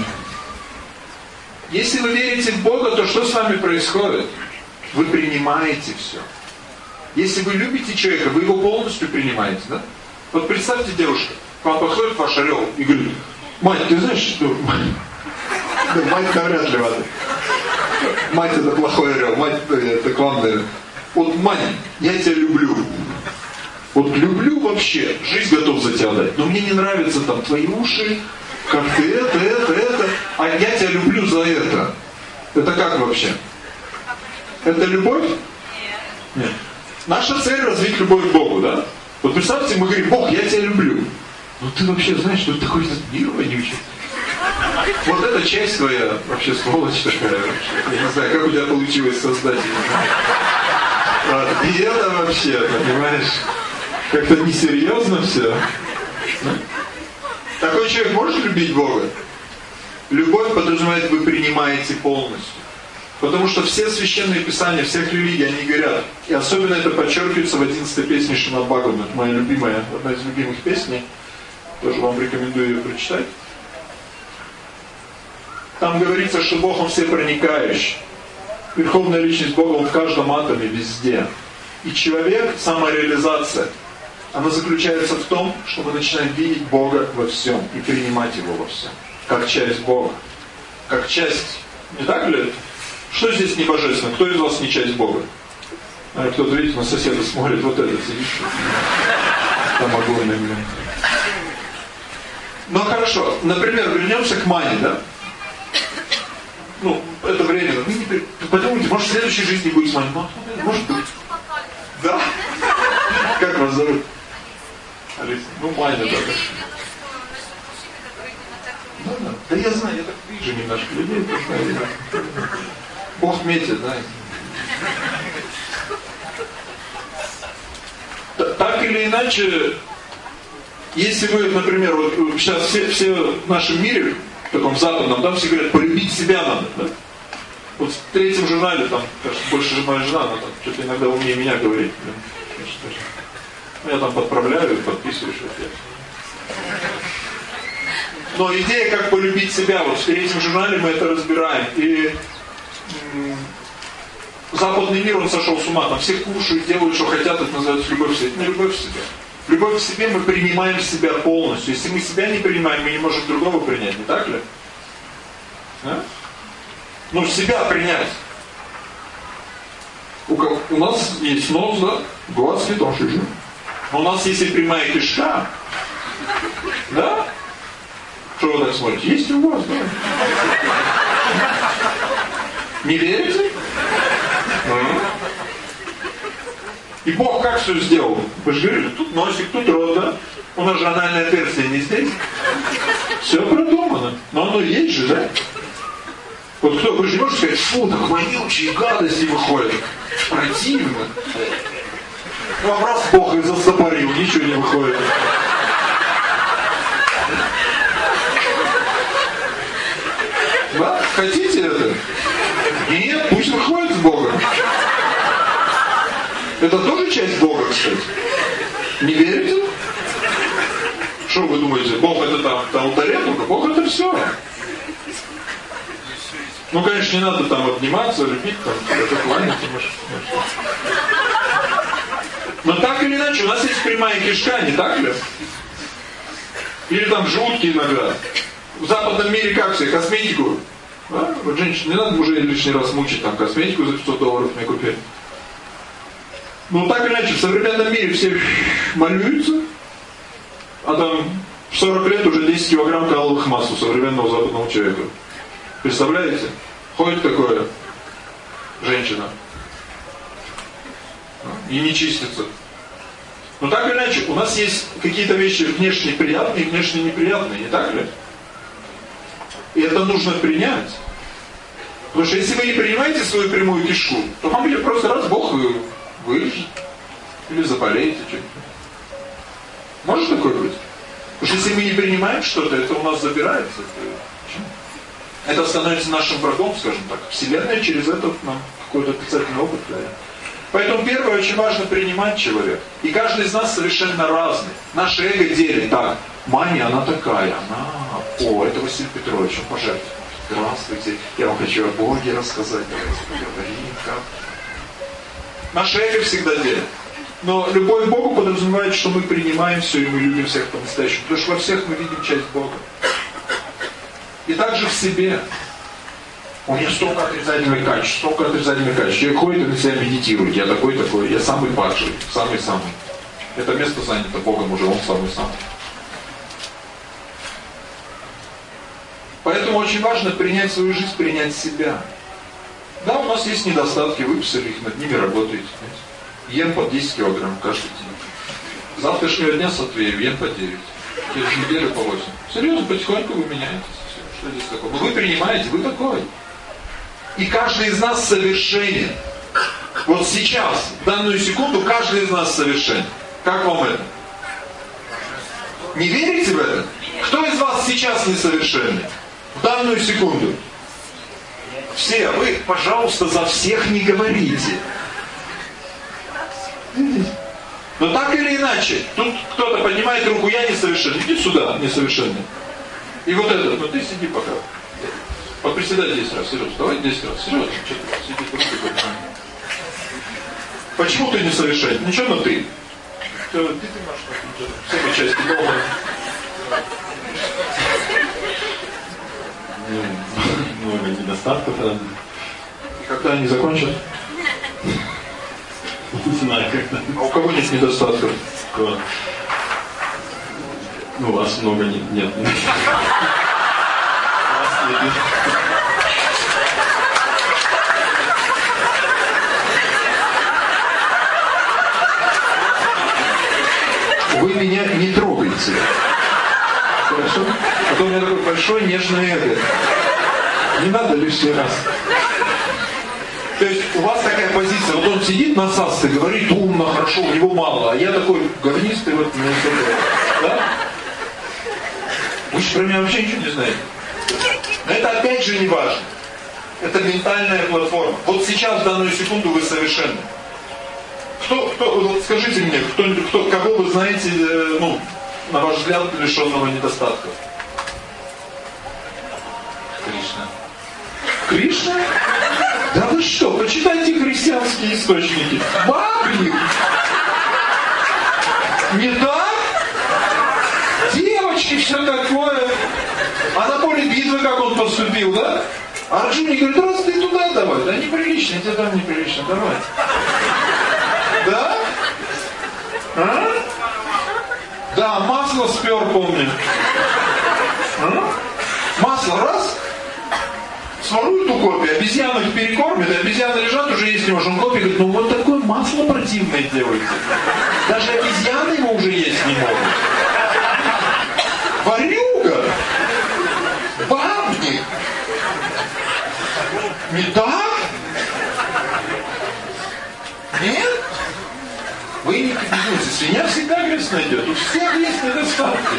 Если вы верите в Бога, то что с вами происходит? Вы принимаете все. Если вы любите человека, вы его полностью принимаете, да? Вот представьте, девушка, к вам подходит ваш орел и говорит, мать, ты знаешь, что... (laughs) Да, мать навряд ли ладно. Мать это плохой орел, мать это к вам, наверное. Вот, мать, я тебя люблю. Вот люблю вообще, жизнь готов за тебя дать. Но мне не нравятся там твои уши, как ты это, это, это, а я тебя люблю за это. Это как вообще? Это любовь? Нет. Наша цель развить любовь к Богу, да? Вот представьте, мы говорим, Бог, я тебя люблю. Ну ты вообще знаешь, что такой этот мир вонючий? Вот эта часть твоя вообще сволочь такая. Я не знаю, как у тебя получилось создать ее. И это вообще, понимаешь, как-то несерьезно все. Такой человек может любить Бога? Любовь подразумевает, вы принимаете полностью. Потому что все священные писания всех религий, они говорят, и особенно это подчеркивается в 11 песне Шимат Бхагаван, это моя любимая, одна из любимых песней, тоже вам рекомендую ее прочитать. Там говорится, что Бог, Он все проникающий. Верховная личность Бога, Он в каждом атоме, везде. И человек, самореализация – она заключается в том, что мы начинаем видеть Бога во всем и принимать Его во всем, как часть Бога, как часть, не так ли? Что здесь не божественно? Кто из вас не часть Бога? А кто-то, видите, на соседа смотрит, вот этот сидит. Там огромный, блин. Ну хорошо, например, вернемся к мане, да? Ну, это временно. Вы не подумайте, может в следующей жизни будет мане? Может быть. Да? Как вас зовут? Алиса, ну Маня даже. Да, да. Да я знаю, я так вижу немножко людей, знаю, Бог метит, да. Так или иначе, если вы, например, вот сейчас все, все в нашем мире в таком западном, там все говорят, полюбить себя надо. Да? Вот в третьем журнале, там, кажется, больше же моя жена, она там что-то иногда умнее меня говорит. Я там подправляю, подписываю что-то. Но идея, как полюбить себя, вот в третьем журнале мы это разбираем. И западный мир, он сошел с ума, там все кушают, делают, что хотят, это называется любовь к себе. Это не любовь к себе. Любовь к себе мы принимаем себя полностью. Если мы себя не принимаем, мы не можем другого принять, не так ли? Да? Ну, себя принять. У, у нас есть нос, да? Глаз шишим. Но у нас есть и прямая кишка. Да? Что вы так смотрите? Есть у вас, да? Не верите? И Бог как все сделал? Вы же говорили, тут носик, тут рот, да? У нас же анальное отверстие не здесь. Все продумано. Но оно есть же, да? Вот кто, вы же можете сказать, фу, так вонючие гадости выходят. Противно. Ну, а раз Бог их застопорил, ничего не выходит. Да? Хотите это? Нет, пусть выходит с Богом. Это тоже часть Бога, кстати. Не верите? Что вы думаете, Бог это там, там тарелка? Бог это все. Ну, конечно, не надо там обниматься, любить, там, это кланяться, может, Но так или иначе, у нас есть прямая кишка, не так ли? Или там жуткие иногда. В западном мире как все, косметику. Да? Вот женщин, не надо уже лишний раз мучить, там, косметику за 500 долларов мне купили. Ну, так иначе, в современном мире все малюются, а там в 40 лет уже 10 килограмм каловых масс у современного западного человека. Представляете? Ходит такое женщина и не чистится. Но так или иначе, у нас есть какие-то вещи внешне приятные и внешне неприятные, не так ли? И это нужно принять. Потому что если вы не принимаете свою прямую кишку, то вам будет просто раз Бог вылежит. Или заболеете что-нибудь. Может такое быть? Потому что если мы не принимаем что-то, это у нас забирается. Это становится нашим врагом, скажем так. Вселенная через это нам какой-то отрицательный опыт дает. Поэтому первое, очень важно принимать человека. И каждый из нас совершенно разный. Наше эго делит. Так, Маня, она такая, она... О, это Василий Петрович, он пожертвовал. Здравствуйте, я вам хочу о Боге рассказать. Давайте поговорим. Как? Наше эго всегда делит. Но любовь к Богу подразумевает, что мы принимаем все и мы любим всех по-настоящему. Потому что во всех мы видим часть Бога. И также в себе. У меня столько отрицательных качеств, столько отрицательных качеств. Человек ходит и на себя медитирует. Я такой-такой, я самый падший, самый-самый. Это место занято Богом уже, он самый-самый. Поэтому очень важно принять свою жизнь, принять себя. Да, у нас есть недостатки, выписали их, над ними работаете. Ем по 10 килограмм каждый день. С завтрашнего дня сотрею, ем по 9. Через неделю по 8. Серьезно, потихоньку вы меняетесь. Что здесь такое? Вы принимаете, вы такой. И каждый из нас совершенен. Вот сейчас, в данную секунду, каждый из нас совершенен. Как вам это? Не верите в это? Кто из вас сейчас несовершенный? В данную секунду. Все, вы, пожалуйста, за всех не говорите. Но так или иначе, тут кто-то поднимает руку, я несовершенный. Иди сюда, несовершенный. И вот этот, ну ты сиди пока. Поприседай 10 раз, серьезно, давай 10 раз, ты сидишь руки поднимай. Почему ты несовершенен? Ничего, но ты. Ты, ты, ты все мы части дома. (laughs) много недостатков. И когда они закончат? Не знаю, когда. А у кого нет недостатков? Ну, у вас много нет. (laughs) нет. Вы меня не трогайте. Хорошо? А то у меня такой большой нежный эго. Не надо лишний раз. То есть у вас такая позиция, вот он сидит на САСе, говорит умно, хорошо, у него мало, а я такой говнистый, вот, ну, да? Вы же про меня вообще ничего не знаете. Но это опять же не важно. Это ментальная платформа. Вот сейчас, в данную секунду, вы совершенны. Кто, кто, вот скажите мне, кто, кто, кого вы знаете, э, ну, на ваш взгляд, лишенного недостатков? Кришна. Кришна? Да вы что, почитайте христианские источники. Бабник! Не так? Девочки, все такое. А на поле битвы как он поступил, да? Арджуни говорит, раз ты туда давай. Да неприлично, тебе там неприлично, давай. Да? А? Да, масло спер, помню. А? Масло раз, сворует у копии, обезьяну и обезьяны лежат, уже есть не можем. Копия говорит, ну вот такое масло противное делаете. Даже обезьяны его уже есть не могут. Варюга! Бабник! Не так? Нет? Вы не категоризуете. Свинья всегда грязь найдет. У всех есть недостатки.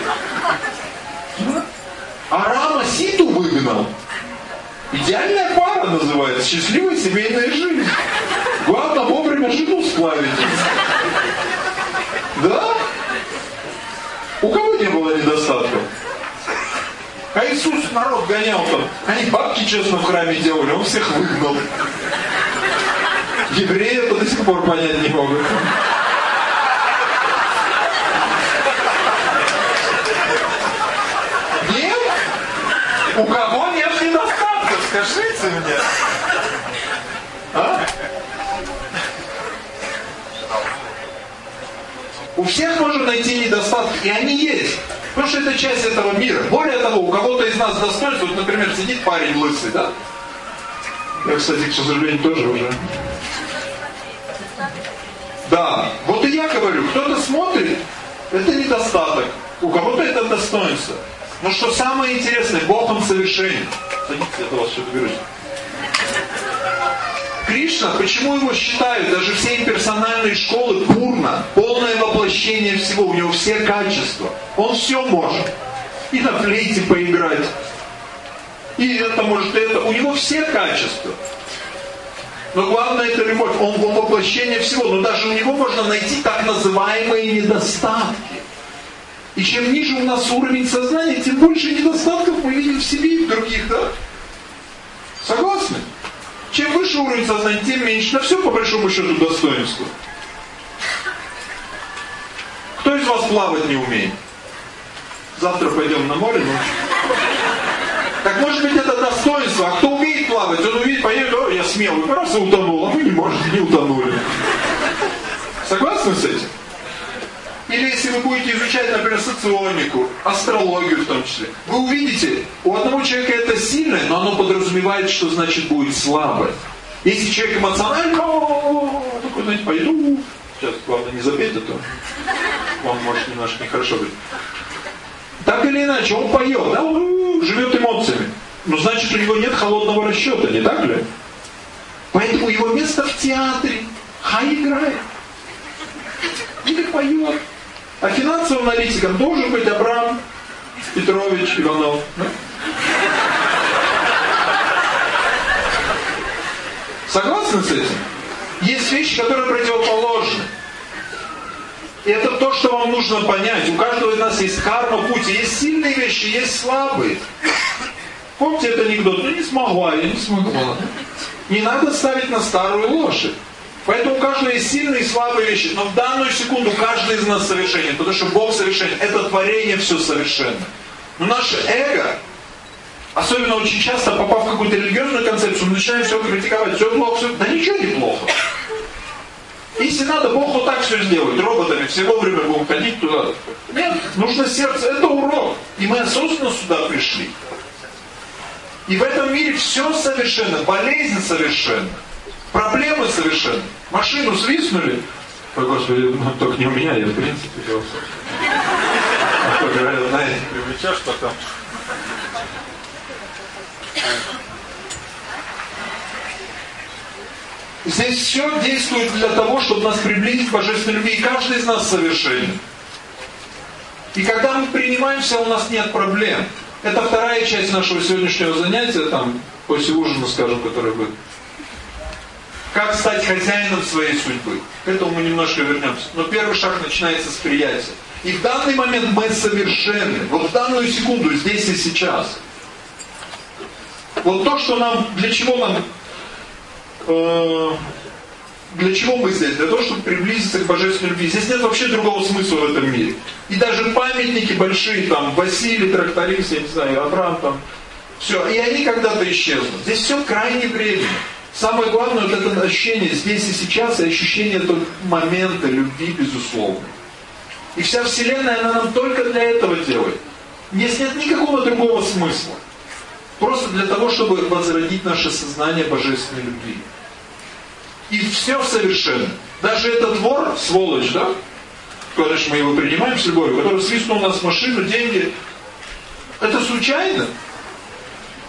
А Рама Ситу выгнал. Идеальная пара называется. Счастливая семейная жизнь. Главное вовремя жену сплавить. Да? У кого не было недостатков? А Иисус народ гонял там. Они бабки честно в храме делали, он всех выгнал. Евреи это до сих пор понять не могут. Нет? У кого скажите мне. А? У всех можно найти недостатки, и они есть. Потому что это часть этого мира. Более того, у кого-то из нас достоинство, вот, например, сидит парень лысый, да? Я, кстати, к сожалению, тоже уже. Да, вот и я говорю, кто-то смотрит, это недостаток. У кого-то это достоинство. Но что самое интересное, Бог Он совершенен. Садитесь, я вас что-то берусь. Кришна, почему его считают, даже все имперсональные школы, пурна, полное воплощение всего, у него все качества. Он все может. И на флейте поиграть, и это может, это. У него все качества. Но главное это любовь. Он воплощение всего. Но даже у него можно найти так называемые недостатки. И чем ниже у нас уровень сознания, тем больше недостатков мы видим в себе и в других, да? Согласны? Чем выше уровень сознания, тем меньше. На все по большому счету достоинства. Кто из вас плавать не умеет? Завтра пойдем на море ночью. Так может быть это достоинство. А кто умеет плавать, он увидит, поедет, о, я смелый, раз и утонул, а вы не можете, не утонули. Согласны с этим? Или если вы будете изучать, например, соционику, астрологию в том числе, вы увидите, у одного человека это сильное, но оно подразумевает, что значит будет слабое. Если человек эмоциональный, такой, знаете, пойду, сейчас, главное, не запеть, а то он может немножко нехорошо быть. Так или иначе, он поет, да, он живет эмоциями. Но значит, у него нет холодного расчета, не так ли? Поэтому его место в театре. Хай играет. Или поет. А финансовым аналитиком должен быть Абрам Петрович Иванов. Согласны с этим? Есть вещи, которые противоположны. И это то, что вам нужно понять. У каждого из нас есть карма, путь. Есть сильные вещи, есть слабые. Помните этот анекдот? Ну не смогла, я не смогла. Не надо ставить на старую лошадь. Поэтому у каждого есть сильные и слабые вещи. Но в данную секунду каждый из нас совершенен. Потому что Бог совершенен. Это творение все совершенно. Но наше эго, особенно очень часто попав в какую-то религиозную концепцию, мы начинаем все критиковать. Все плохо, все... Да ничего не плохо. Если надо, Бог вот так все сделает, роботами, все вовремя будем ходить туда. Нет, нужно сердце, это урок. И мы осознанно сюда пришли. И в этом мире все совершенно, болезнь совершенно, проблемы совершенно. Машину свистнули, Ой, Господи, ну, только не у меня, я в принципе философ. А то говорят, знаете, привлечешь потом. Здесь все действует для того, чтобы нас приблизить к божественной любви. И каждый из нас совершенен. И когда мы принимаемся, у нас нет проблем. Это вторая часть нашего сегодняшнего занятия, там, после ужина, скажем, который будет. Как стать хозяином своей судьбы. К этому мы немножко вернемся. Но первый шаг начинается с приятия. И в данный момент мы совершенны. Вот в данную секунду, здесь и сейчас. Вот то, что нам, для чего нам, э, для чего мы здесь? Для того, чтобы приблизиться к божественной любви. Здесь нет вообще другого смысла в этом мире. И даже памятники большие, там, Василий, тракторист, я не знаю, Авраам, там, все, и они когда-то исчезнут. Здесь все крайне временно. Самое главное, вот это ощущение здесь и сейчас, и ощущение этого момента любви безусловно. И вся Вселенная, она нам только для этого делает. Здесь нет никакого другого смысла. Просто для того, чтобы возродить наше сознание божественной любви. И все совершенно. Даже этот вор, сволочь, да? Конечно, мы его принимаем с любовью, который свистнул у нас машину, деньги. Это случайно?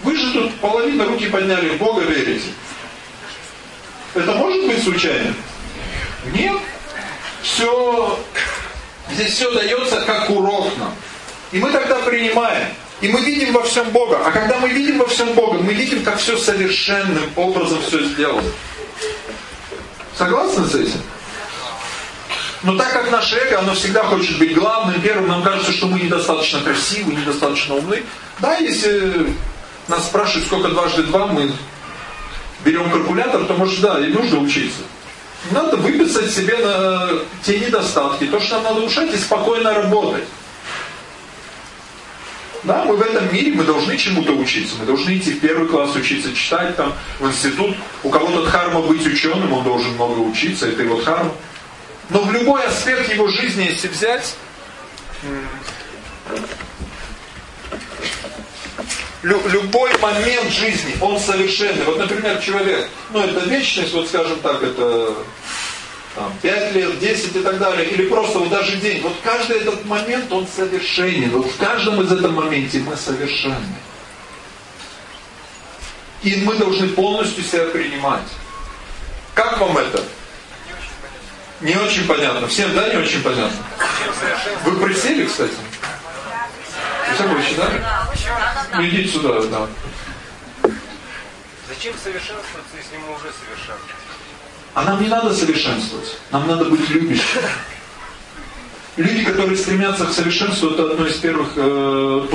Вы же тут половина руки подняли, в Бога верите. Это может быть случайно? Нет. Все, здесь все дается как урок нам. И мы тогда принимаем. И мы видим во всем Бога. А когда мы видим во всем Бога, мы видим, как все совершенным образом все сделано. Согласны с этим? Но так как наше эго, оно всегда хочет быть главным, первым, нам кажется, что мы недостаточно красивы, недостаточно умны. Да, если нас спрашивают, сколько дважды два, мы берем калькулятор, то может, да, и нужно учиться. Надо выписать себе на те недостатки, то, что нам надо улучшать, и спокойно работать. Да, мы в этом мире, мы должны чему-то учиться. Мы должны идти в первый класс учиться читать, там, в институт. У кого-то дхарма быть ученым, он должен много учиться, это его дхарма. Но в любой аспект его жизни, если взять, любой момент жизни, он совершенный. Вот, например, человек, ну это вечность, вот скажем так, это там, 5 лет, 10 и так далее, или просто вот даже день. Вот каждый этот момент, он совершенен. Вот в каждом из этом моменте мы совершенны. И мы должны полностью себя принимать. Как вам это? Не очень понятно. Всем, да, не очень понятно? Вы присели, кстати? Все больше, да? Ну, идите сюда, да. Зачем совершенствоваться, если мы уже совершенны? А нам не надо совершенствовать. Нам надо быть любящими. Люди, которые стремятся к совершенству, это одно из первых, э,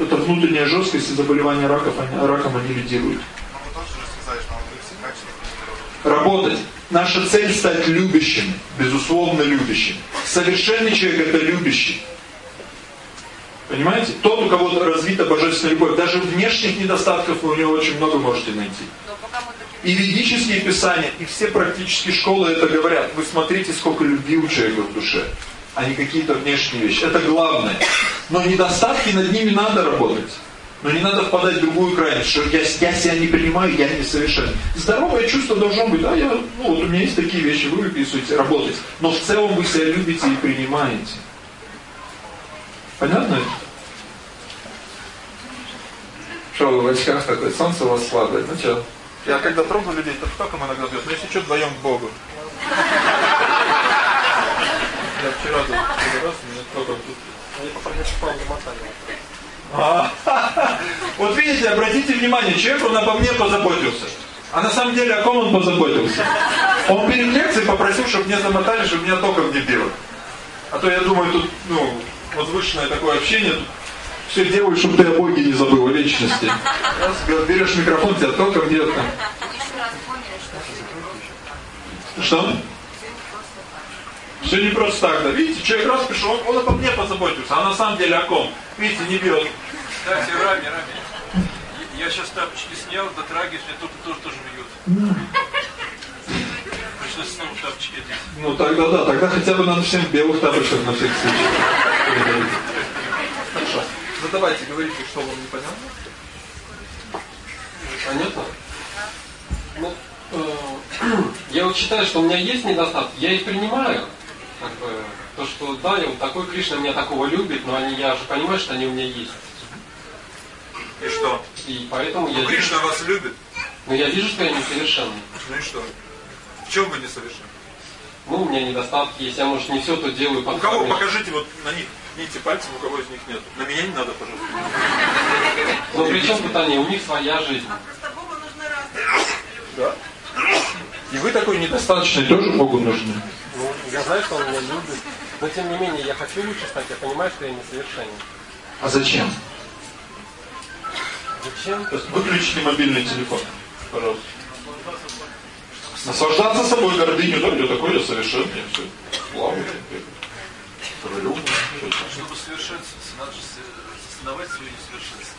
это внутренняя жесткость и заболевания раков, они, раком они лидируют. Работать. Наша цель стать любящим, безусловно любящим. Совершенный человек это любящий. Понимаете? Тот, у кого развита божественная любовь, даже внешних недостатков вы у него очень много можете найти. И ведические писания, и все практические школы это говорят. Вы смотрите, сколько любви у человека в душе, а не какие-то внешние вещи. Это главное. Но недостатки, над ними надо работать. Но не надо впадать в другую крайность, что я, я себя не принимаю, я не совершен. Здоровое чувство должно быть, да, я, ну вот у меня есть такие вещи, вы выписываете, работать. Но в целом вы себя любите и принимаете. Понятно? Что вы в очках такой, солнце у вас слабое, ну что? Я когда трогаю людей, то кто кому иногда бьет? Ну если что, вдвоем к Богу. Я вчера тут раз, меня кто-то тут... Они попросили спал Вот видите, обратите внимание, человек, он обо мне позаботился. А на самом деле, о ком он позаботился? Он перед лекцией попросил, чтобы мне замотали, чтобы меня током не било. А то я думаю, тут, ну, возвышенное такое общение, тут все делаю, чтобы ты о Боге не забыл, о вечности. Раз берешь микрофон, тебя только где там. Что? Все не просто так, да. Видите, человек раз пришел, он, он обо мне позаботился, а на самом деле о ком? Видите, не бьет. Кстати, Рами, Рами, я сейчас тапочки снял, дотрагиваюсь, мне тут тоже, тоже бьют. (laughs) Пришлось снова тапочки одеть. Ну тогда да, тогда хотя бы надо всем в белых тапочках на всякий случай. Хорошо. Ну давайте, говорите, что вам непонятно. Понятно? Ну, э, (clears throat) я вот считаю, что у меня есть недостатки, я их принимаю. Как бы, то, что да, я вот такой Кришна меня такого любит, но они, я же понимаю, что они у меня есть. И что? И поэтому ну, я... Кришна вижу, вас любит? Но я вижу, что я несовершенный. Ну и что? В чем вы несовершенны? Ну, у меня недостатки есть, я, может, не все то делаю под У кого? Покажите вот на них. Видите, пальцев у кого из них нет. На меня не надо, пожалуйста. Но при чем питание? У них своя жизнь. Просто Богу нужны разные Да. И вы такой недостаточный тоже Богу нужны. Ну, я знаю, что он меня любит. Но тем не менее, я хочу лучше стать, я понимаю, что я несовершенен. А зачем? Зачем? Выключите мобильный телефон, пожалуйста. Наслаждаться собой гордыню, да, я такой, я совершенный, я все. Плаваю, королю, Чтобы совершенствоваться, надо же осознавать свое несовершенство.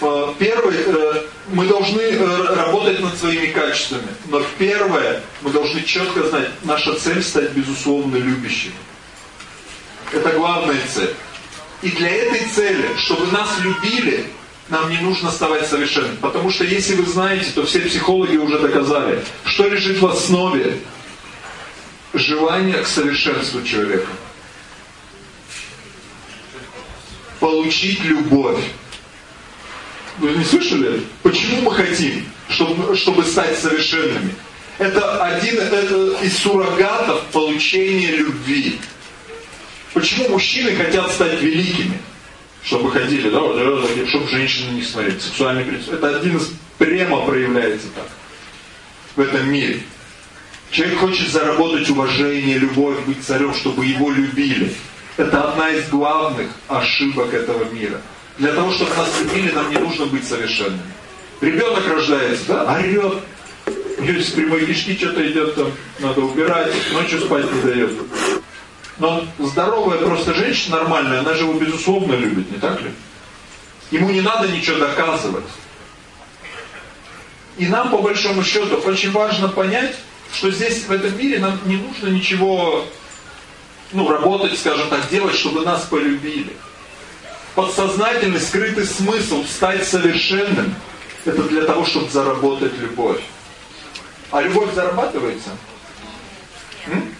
Э, Первый, э, мы должны э, работать над своими качествами. Но первое, мы должны четко знать, наша цель стать безусловно любящими. Это главная цель. И для этой цели, чтобы нас любили, нам не нужно ставать совершенным. Потому что если вы знаете, то все психологи уже доказали, что лежит в основе желания к совершенству человека. Получить любовь. Вы не слышали? Почему мы хотим, чтобы, чтобы стать совершенными? Это один это из суррогатов получения любви. Почему мужчины хотят стать великими? Чтобы ходили, да, вот, да, чтобы женщины не смотрели. Сексуальный принцип. Это один из прямо проявляется так. В этом мире. Человек хочет заработать уважение, любовь, быть царем, чтобы его любили. Это одна из главных ошибок этого мира. Для того, чтобы нас любили, нам не нужно быть совершенными. Ребенок рождается, да, орет. У него из прямой кишки что-то идет, там, надо убирать, ночью спать не дает. Но здоровая просто женщина нормальная, она же его безусловно любит, не так ли? Ему не надо ничего доказывать. И нам, по большому счету, очень важно понять, что здесь, в этом мире, нам не нужно ничего, ну, работать, скажем так, делать, чтобы нас полюбили. Подсознательный, скрытый смысл стать совершенным, это для того, чтобы заработать любовь. А любовь зарабатывается? М?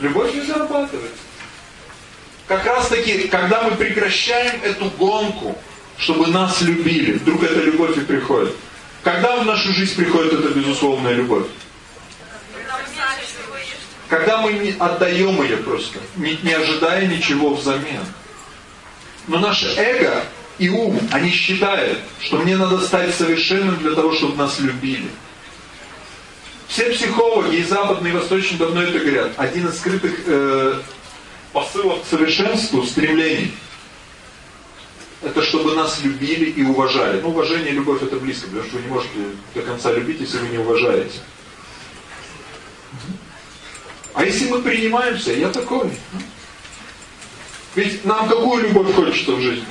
Любовь не зарабатывается. Как раз таки, когда мы прекращаем эту гонку, чтобы нас любили, вдруг эта любовь и приходит. Когда в нашу жизнь приходит эта безусловная любовь? Когда мы не отдаем ее просто, не, не ожидая ничего взамен. Но наше эго и ум, они считают, что мне надо стать совершенным для того, чтобы нас любили. Все психологи и западные, и восточные давно это говорят. Один из скрытых э, посылов к совершенству, стремлений, это чтобы нас любили и уважали. Ну, уважение и любовь это близко, потому что вы не можете до конца любить, если вы не уважаете. А если мы принимаемся, я такой. Ведь нам какую любовь хочется в жизни?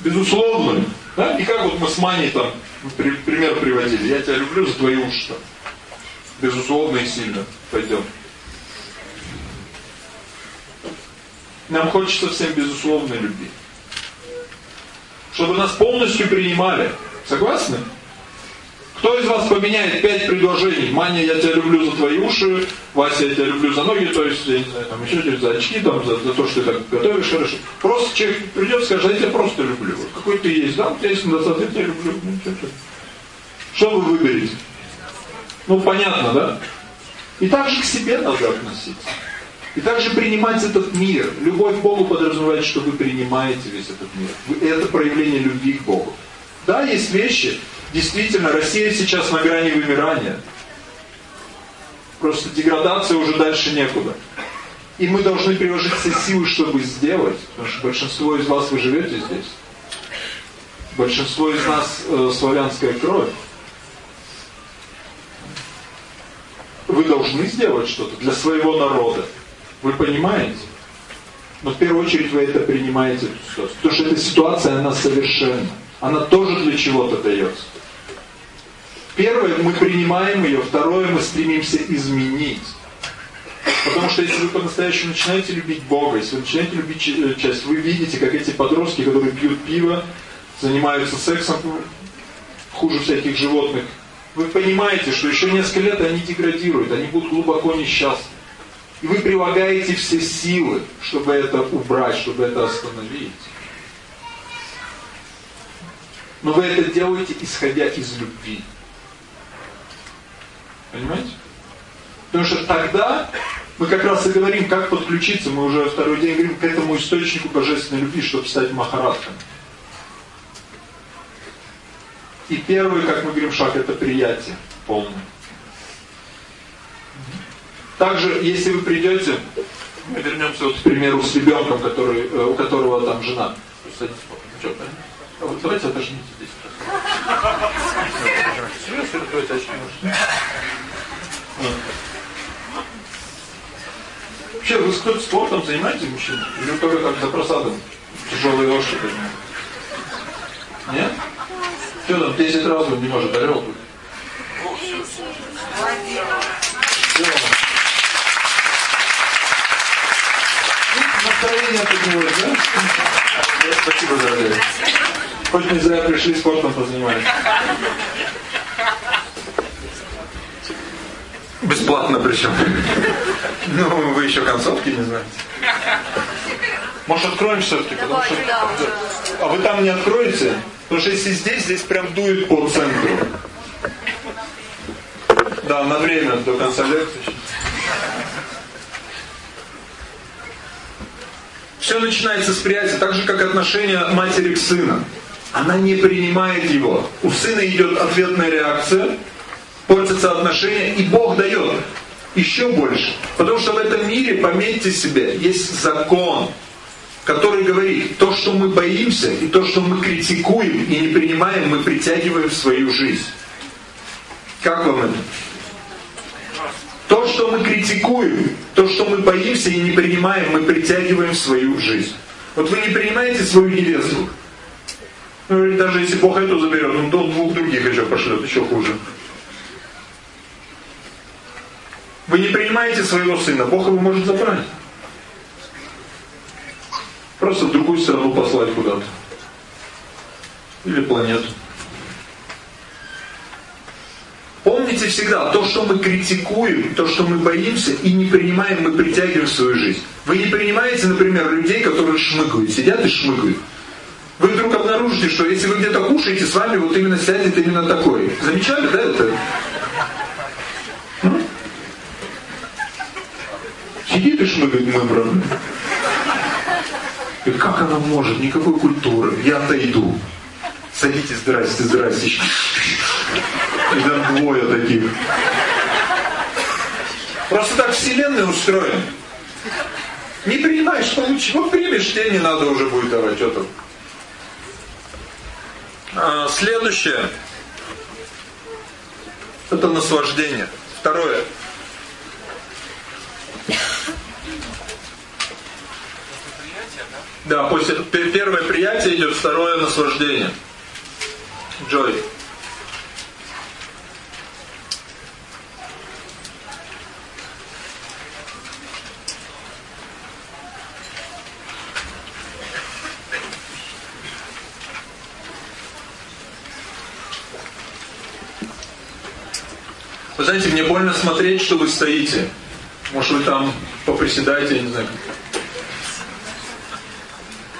Безусловно. Да? И как вот мы с Маней там пример приводили. Я тебя люблю за твои уши. Там. Безусловно и сильно. Пойдем. Нам хочется всем безусловной любви. Чтобы нас полностью принимали. Согласны? Кто из вас поменяет пять предложений? Маня, я тебя люблю за твои уши, Вася, я тебя люблю за ноги, то есть, я не знаю, там еще что-то за очки, там, за, за то, что ты так готовишь хорошо. Просто человек придет и скажет, я тебя просто люблю. Вот какой ты есть, да, у тебя есть недостаток, я люблю. Ну, что вы выберете? Ну, понятно, да? И так же к себе надо относиться. И также принимать этот мир. Любовь к Богу подразумевает, что вы принимаете весь этот мир. Это проявление любви к Богу. Да, есть вещи, Действительно, Россия сейчас на грани вымирания. Просто деградация уже дальше некуда. И мы должны приложить все силы, чтобы сделать. Потому что большинство из вас вы живете здесь. Большинство из нас э, славянская кровь. Вы должны сделать что-то для своего народа. Вы понимаете? Но в первую очередь вы это принимаете. Потому что эта ситуация, она совершенна. Она тоже для чего-то дается. Первое, мы принимаем ее, второе, мы стремимся изменить. Потому что если вы по-настоящему начинаете любить Бога, если вы начинаете любить э, часть, вы видите, как эти подростки, которые пьют пиво, занимаются сексом хуже всяких животных, вы понимаете, что еще несколько лет они деградируют, они будут глубоко несчастны. И вы прилагаете все силы, чтобы это убрать, чтобы это остановить. Но вы это делаете, исходя из любви. Понимаете? Потому что тогда Мы как раз и говорим, как подключиться, мы уже второй день говорим, к этому источнику божественной любви, чтобы стать махаратками. И первый, как мы говорим, шаг это приятие полное. Также, если вы придете, мы вернемся вот к примеру с ребенком, который, э, у которого там жена. Садитесь, а вот давайте отожмите здесь. Вообще, вы кто спортом занимаетесь, мужчина? Или только как за просадом тяжелые поднимаете? Нет? Что там, 10 раз он не может, орел тут? Настроение поднялось, да? Спасибо это. Хоть не зря пришли спортом позанимались. Бесплатно причем. Ну, вы еще концовки не знаете. Может, откроем все-таки? Потому что... А вы там не откроете? Потому что если здесь, здесь прям дует по центру. Да, на время, до конца лекции. Все начинается с приятия, так же, как отношение матери к сыну. Она не принимает его. У сына идет ответная реакция, портятся отношения, и Бог дает еще больше. Потому что в этом мире, пометьте себе, есть закон, который говорит, то, что мы боимся, и то, что мы критикуем и не принимаем, мы притягиваем в свою жизнь. Как вам это? То, что мы критикуем, то, что мы боимся и не принимаем, мы притягиваем в свою жизнь. Вот вы не принимаете свою невесту. Ну, даже если Бог эту заберет, он до двух других еще пошлет, еще хуже. Вы не принимаете своего сына, Бог его может забрать. Просто в другую страну послать куда-то. Или планету. Помните всегда, то, что мы критикуем, то, что мы боимся и не принимаем, мы притягиваем в свою жизнь. Вы не принимаете, например, людей, которые шмыкают, сидят и шмыкают. Вы вдруг обнаружите, что если вы где-то кушаете, с вами вот именно сядет именно такой. Замечали, да, это? Сидит и шмыгает мой брат. И как она может? Никакой культуры. Я отойду. Садитесь, здрасте, здрасте. И там двое таких. Просто так вселенная устроена. Не принимаешь, получи. Вот примешь, тебе не надо уже будет давать. А, следующее. Это наслаждение. Второе. Да, после первое приятие идет второе наслаждение. Джой. Вы знаете, мне больно смотреть, что вы стоите. Может, вы там поприседаете, я не знаю.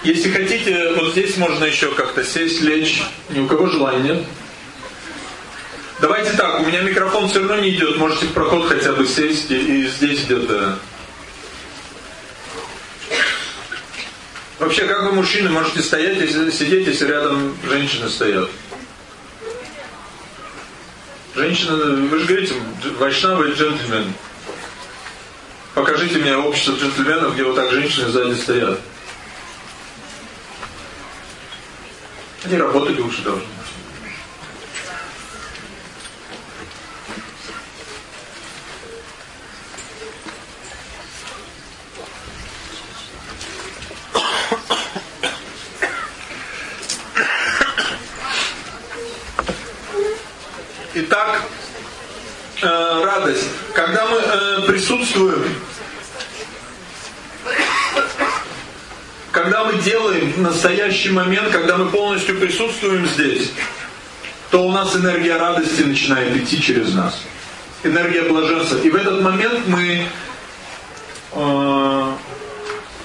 Если хотите, вот здесь можно еще как-то сесть, лечь. Ни у кого желания нет. Давайте так, у меня микрофон все равно не идет. Можете в проход хотя бы сесть и здесь где-то. Вообще, как вы, мужчины, можете стоять, если сидеть, если рядом женщины стоят? Женщина, вы же говорите, вайшнавы джентльмен. Покажите мне общество джентльменов, где вот так женщины сзади стоят. Они работали уже должны. Итак, э, радость. Когда мы э, присутствуем когда мы делаем настоящий момент, когда мы полностью присутствуем здесь, то у нас энергия радости начинает идти через нас. Энергия блаженства. И в этот момент мы... Э,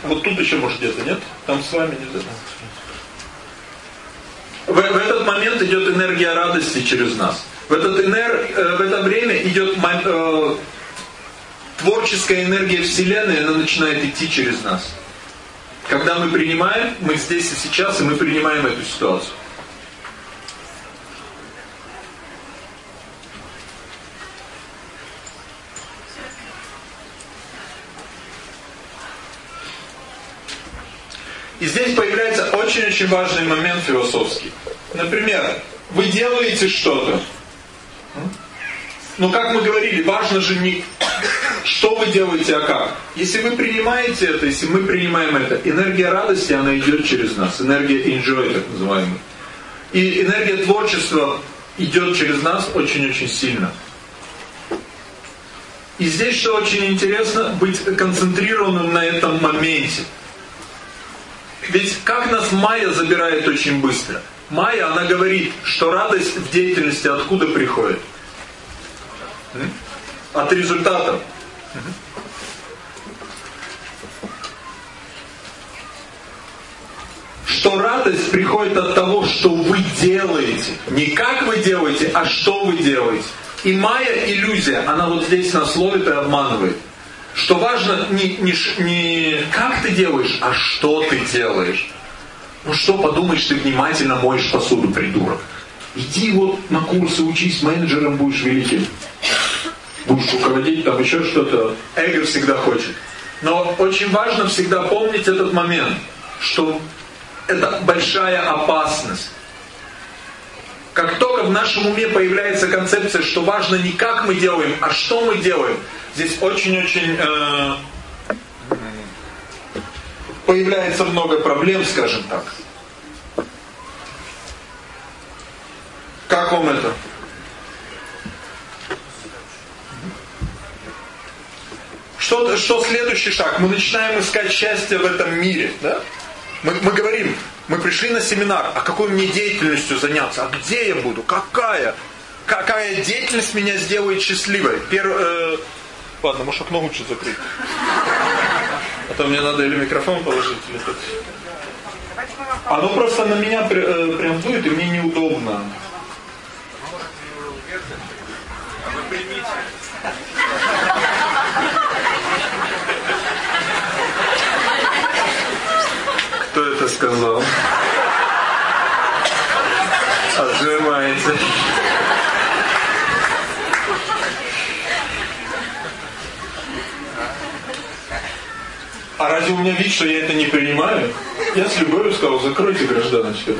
вот тут еще, может, где-то, нет? Там с вами нельзя. В, в этот момент идет энергия радости через нас. В, этот энер, э, в это время идет э, творческая энергия Вселенной, она начинает идти через нас. Когда мы принимаем, мы здесь и сейчас, и мы принимаем эту ситуацию. И здесь появляется очень-очень важный момент философский. Например, вы делаете что-то. Но как мы говорили, важно же не что вы делаете, а как. Если вы принимаете это, если мы принимаем это, энергия радости, она идет через нас. Энергия enjoy, так называемая. И энергия творчества идет через нас очень-очень сильно. И здесь, что очень интересно, быть концентрированным на этом моменте. Ведь как нас Майя забирает очень быстро? Майя, она говорит, что радость в деятельности откуда приходит? От результатов. Что радость приходит от того, что вы делаете. Не как вы делаете, а что вы делаете. И Майя иллюзия, она вот здесь нас ловит и обманывает что важно не, не, не как ты делаешь, а что ты делаешь. Ну что, подумаешь, ты внимательно моешь посуду, придурок. Иди вот на курсы, учись, менеджером будешь великим. Будешь руководить, там еще что-то. Эго всегда хочет. Но очень важно всегда помнить этот момент, что это большая опасность. Как только в нашем уме появляется концепция, что важно не как мы делаем, а что мы делаем, здесь очень-очень э, появляется много проблем, скажем так. Как вам это? Что, что следующий шаг? Мы начинаем искать счастье в этом мире. Да? Мы, мы говорим, мы пришли на семинар, а какой мне деятельностью заняться? А где я буду? Какая? Какая деятельность меня сделает счастливой? Пер, э, ладно, может окно лучше закрыть. А то мне надо или микрофон положить, или тут. Оно просто на меня э, прям дует, и мне неудобно. А. Кто это сказал? Отжимается. А разве у меня вид, что я это не принимаю? Я с любовью сказал, закройте гражданочка.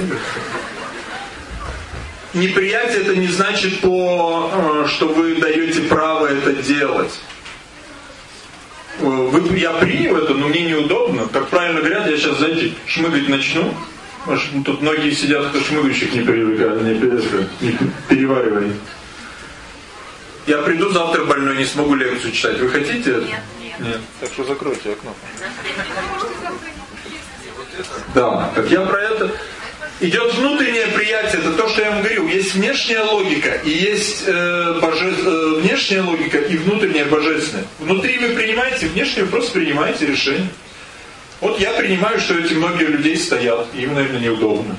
Неприятие это не значит, по, э, что вы даете право это делать. Э, вы, я принял это, но мне неудобно. Как правильно говорят, я сейчас, знаете, шмыгать начну. Может, тут многие сидят, кто шмыгающих не привыкает, не, не переваривает. Я приду завтра больной, не смогу лекцию читать. Вы хотите? Нет. Нет. Так что закройте окно. Да, так я про это. Идет внутреннее приятие, это то, что я вам говорил. Есть внешняя логика, и есть э, боже... э, внешняя логика и внутренняя божественная. Внутри вы принимаете, внешне вы просто принимаете решение. Вот я принимаю, что эти многие людей стоят, им, наверное, неудобно.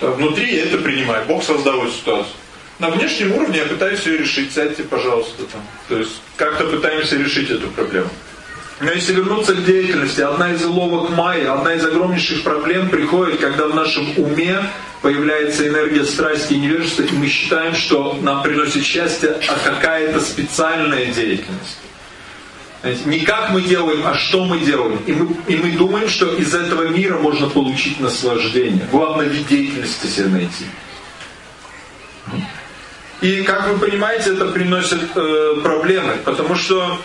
Так, внутри я это принимаю. Бог создал эту ситуацию. На внешнем уровне я пытаюсь ее решить. Сядьте, пожалуйста, там. То есть как-то пытаемся решить эту проблему. Но если вернуться к деятельности, одна из уловок Майи, одна из огромнейших проблем приходит, когда в нашем уме появляется энергия страсти и невежества, и мы считаем, что нам приносит счастье а какая-то специальная деятельность. Не как мы делаем, а что мы делаем. И мы, и мы думаем, что из этого мира можно получить наслаждение. Главное вид деятельности себе найти. И, как вы понимаете, это приносит э, проблемы, потому что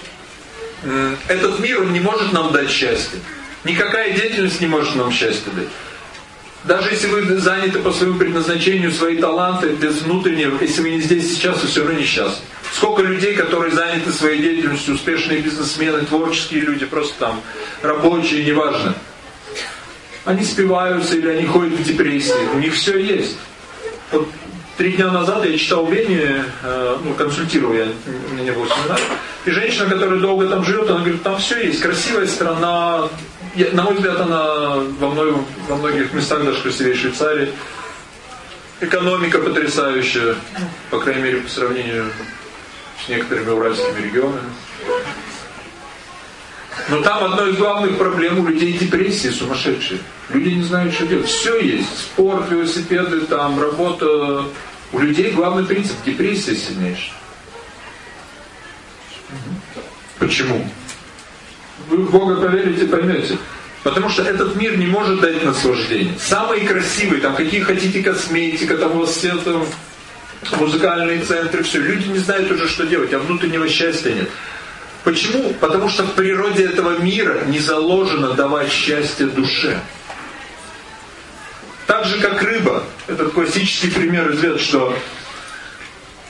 этот мир, он не может нам дать счастье. Никакая деятельность не может нам счастье дать. Даже если вы заняты по своему предназначению, свои таланты, без внутреннего, если вы не здесь сейчас, вы все равно несчастны. Сколько людей, которые заняты своей деятельностью, успешные бизнесмены, творческие люди, просто там рабочие, неважно. Они спиваются или они ходят в депрессии. У них все есть. Вот Три дня назад я читал в э, ну, консультировал я, у меня не было семинара, и женщина, которая долго там живет, она говорит, там все есть, красивая страна, я, на мой взгляд, она во, многих, во многих местах даже красивее Швейцарии, экономика потрясающая, по крайней мере, по сравнению с некоторыми уральскими регионами. Но там одной из главных проблем у людей депрессии сумасшедшие. Люди не знают, что делать. Все есть. Спорт, велосипеды, там, работа. У людей главный принцип – депрессия сильнейшая. Почему? Вы в Бога поверите, поймете. Потому что этот мир не может дать наслаждение. Самые красивые, там какие хотите косметика, там у вас все там музыкальные центры, все. Люди не знают уже, что делать, а внутреннего счастья нет. Почему? Потому что в природе этого мира не заложено давать счастье душе. Так же, как рыба. Это классический пример известен, что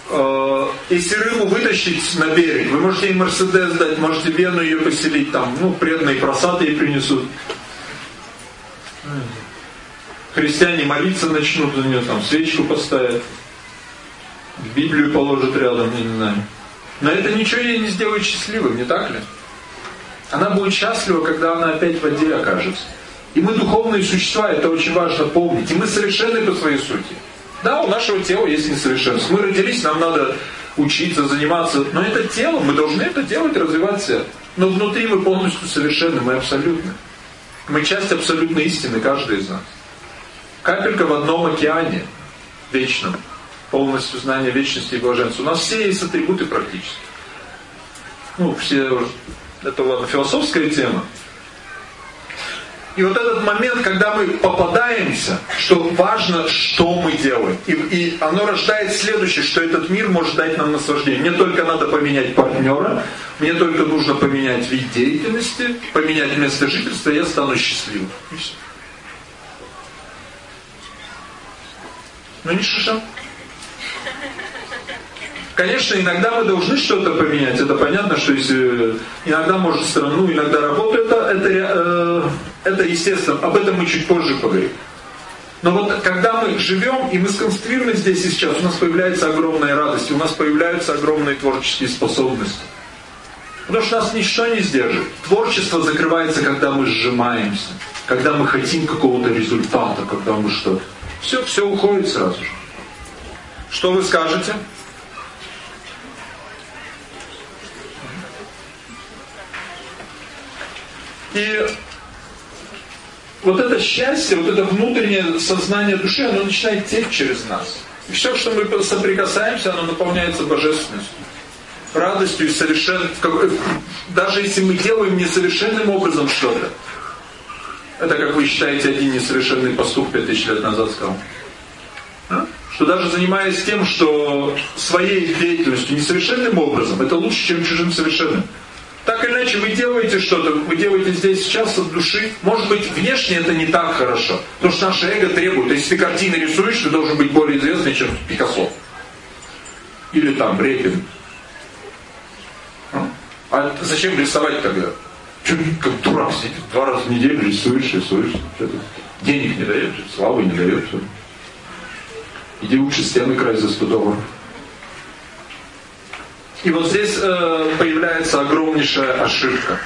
э, если рыбу вытащить на берег, вы можете ей Мерседес дать, можете Вену ее поселить, там, ну, преданные просады ей принесут. Христиане молиться начнут за нее, там, свечку поставят. Библию положат рядом, я не знаю. Но это ничего ей не сделает счастливым, не так ли? Она будет счастлива, когда она опять в воде окажется. И мы духовные существа, это очень важно помнить. И мы совершенны по своей сути. Да, у нашего тела есть несовершенство. Мы родились, нам надо учиться, заниматься. Но это тело, мы должны это делать, развивать себя. Но внутри мы полностью совершенны, мы абсолютны. Мы часть абсолютной истины, каждый из нас. Капелька в одном океане вечном полностью знание вечности и блаженства. У нас все есть атрибуты практически. Ну, все, это ладно, философская тема. И вот этот момент, когда мы попадаемся, что важно, что мы делаем. И, и оно рождает следующее, что этот мир может дать нам наслаждение. Мне только надо поменять партнера, мне только нужно поменять вид деятельности, поменять место жительства, я стану счастливым. Ну не шиша. Конечно, иногда мы должны что-то поменять. Это понятно, что если иногда может страну, иногда работу, это, это, э, это естественно. Об этом мы чуть позже поговорим. Но вот когда мы живем, и мы сконцентрированы здесь и сейчас, у нас появляется огромная радость, у нас появляются огромные творческие способности. Потому что нас ничто не сдержит. Творчество закрывается, когда мы сжимаемся, когда мы хотим какого-то результата, когда мы что-то. Все, все уходит сразу же. Что вы скажете? И вот это счастье, вот это внутреннее сознание души, оно начинает течь через нас. И все, что мы соприкасаемся, оно наполняется божественностью. Радостью и совершенным. Даже если мы делаем несовершенным образом что-то. Это, как вы считаете, один несовершенный поступок 5000 лет назад сказал. А? Что даже занимаясь тем, что своей деятельностью несовершенным образом, это лучше, чем чужим совершенным. Так или иначе, вы делаете что-то, вы делаете здесь сейчас от души. Может быть, внешне это не так хорошо. Потому что наше эго требует. Если ты картины рисуешь, ты должен быть более известный, чем Пикассо. Или там Репин. А, зачем рисовать тогда? Че, как дурак сидит, два раза в неделю рисуешь, рисуешь. Денег не даешь, славы не даешь. Иди лучше стены край за 100 долларов. И вот здесь э, появляется огромнейшая ошибка,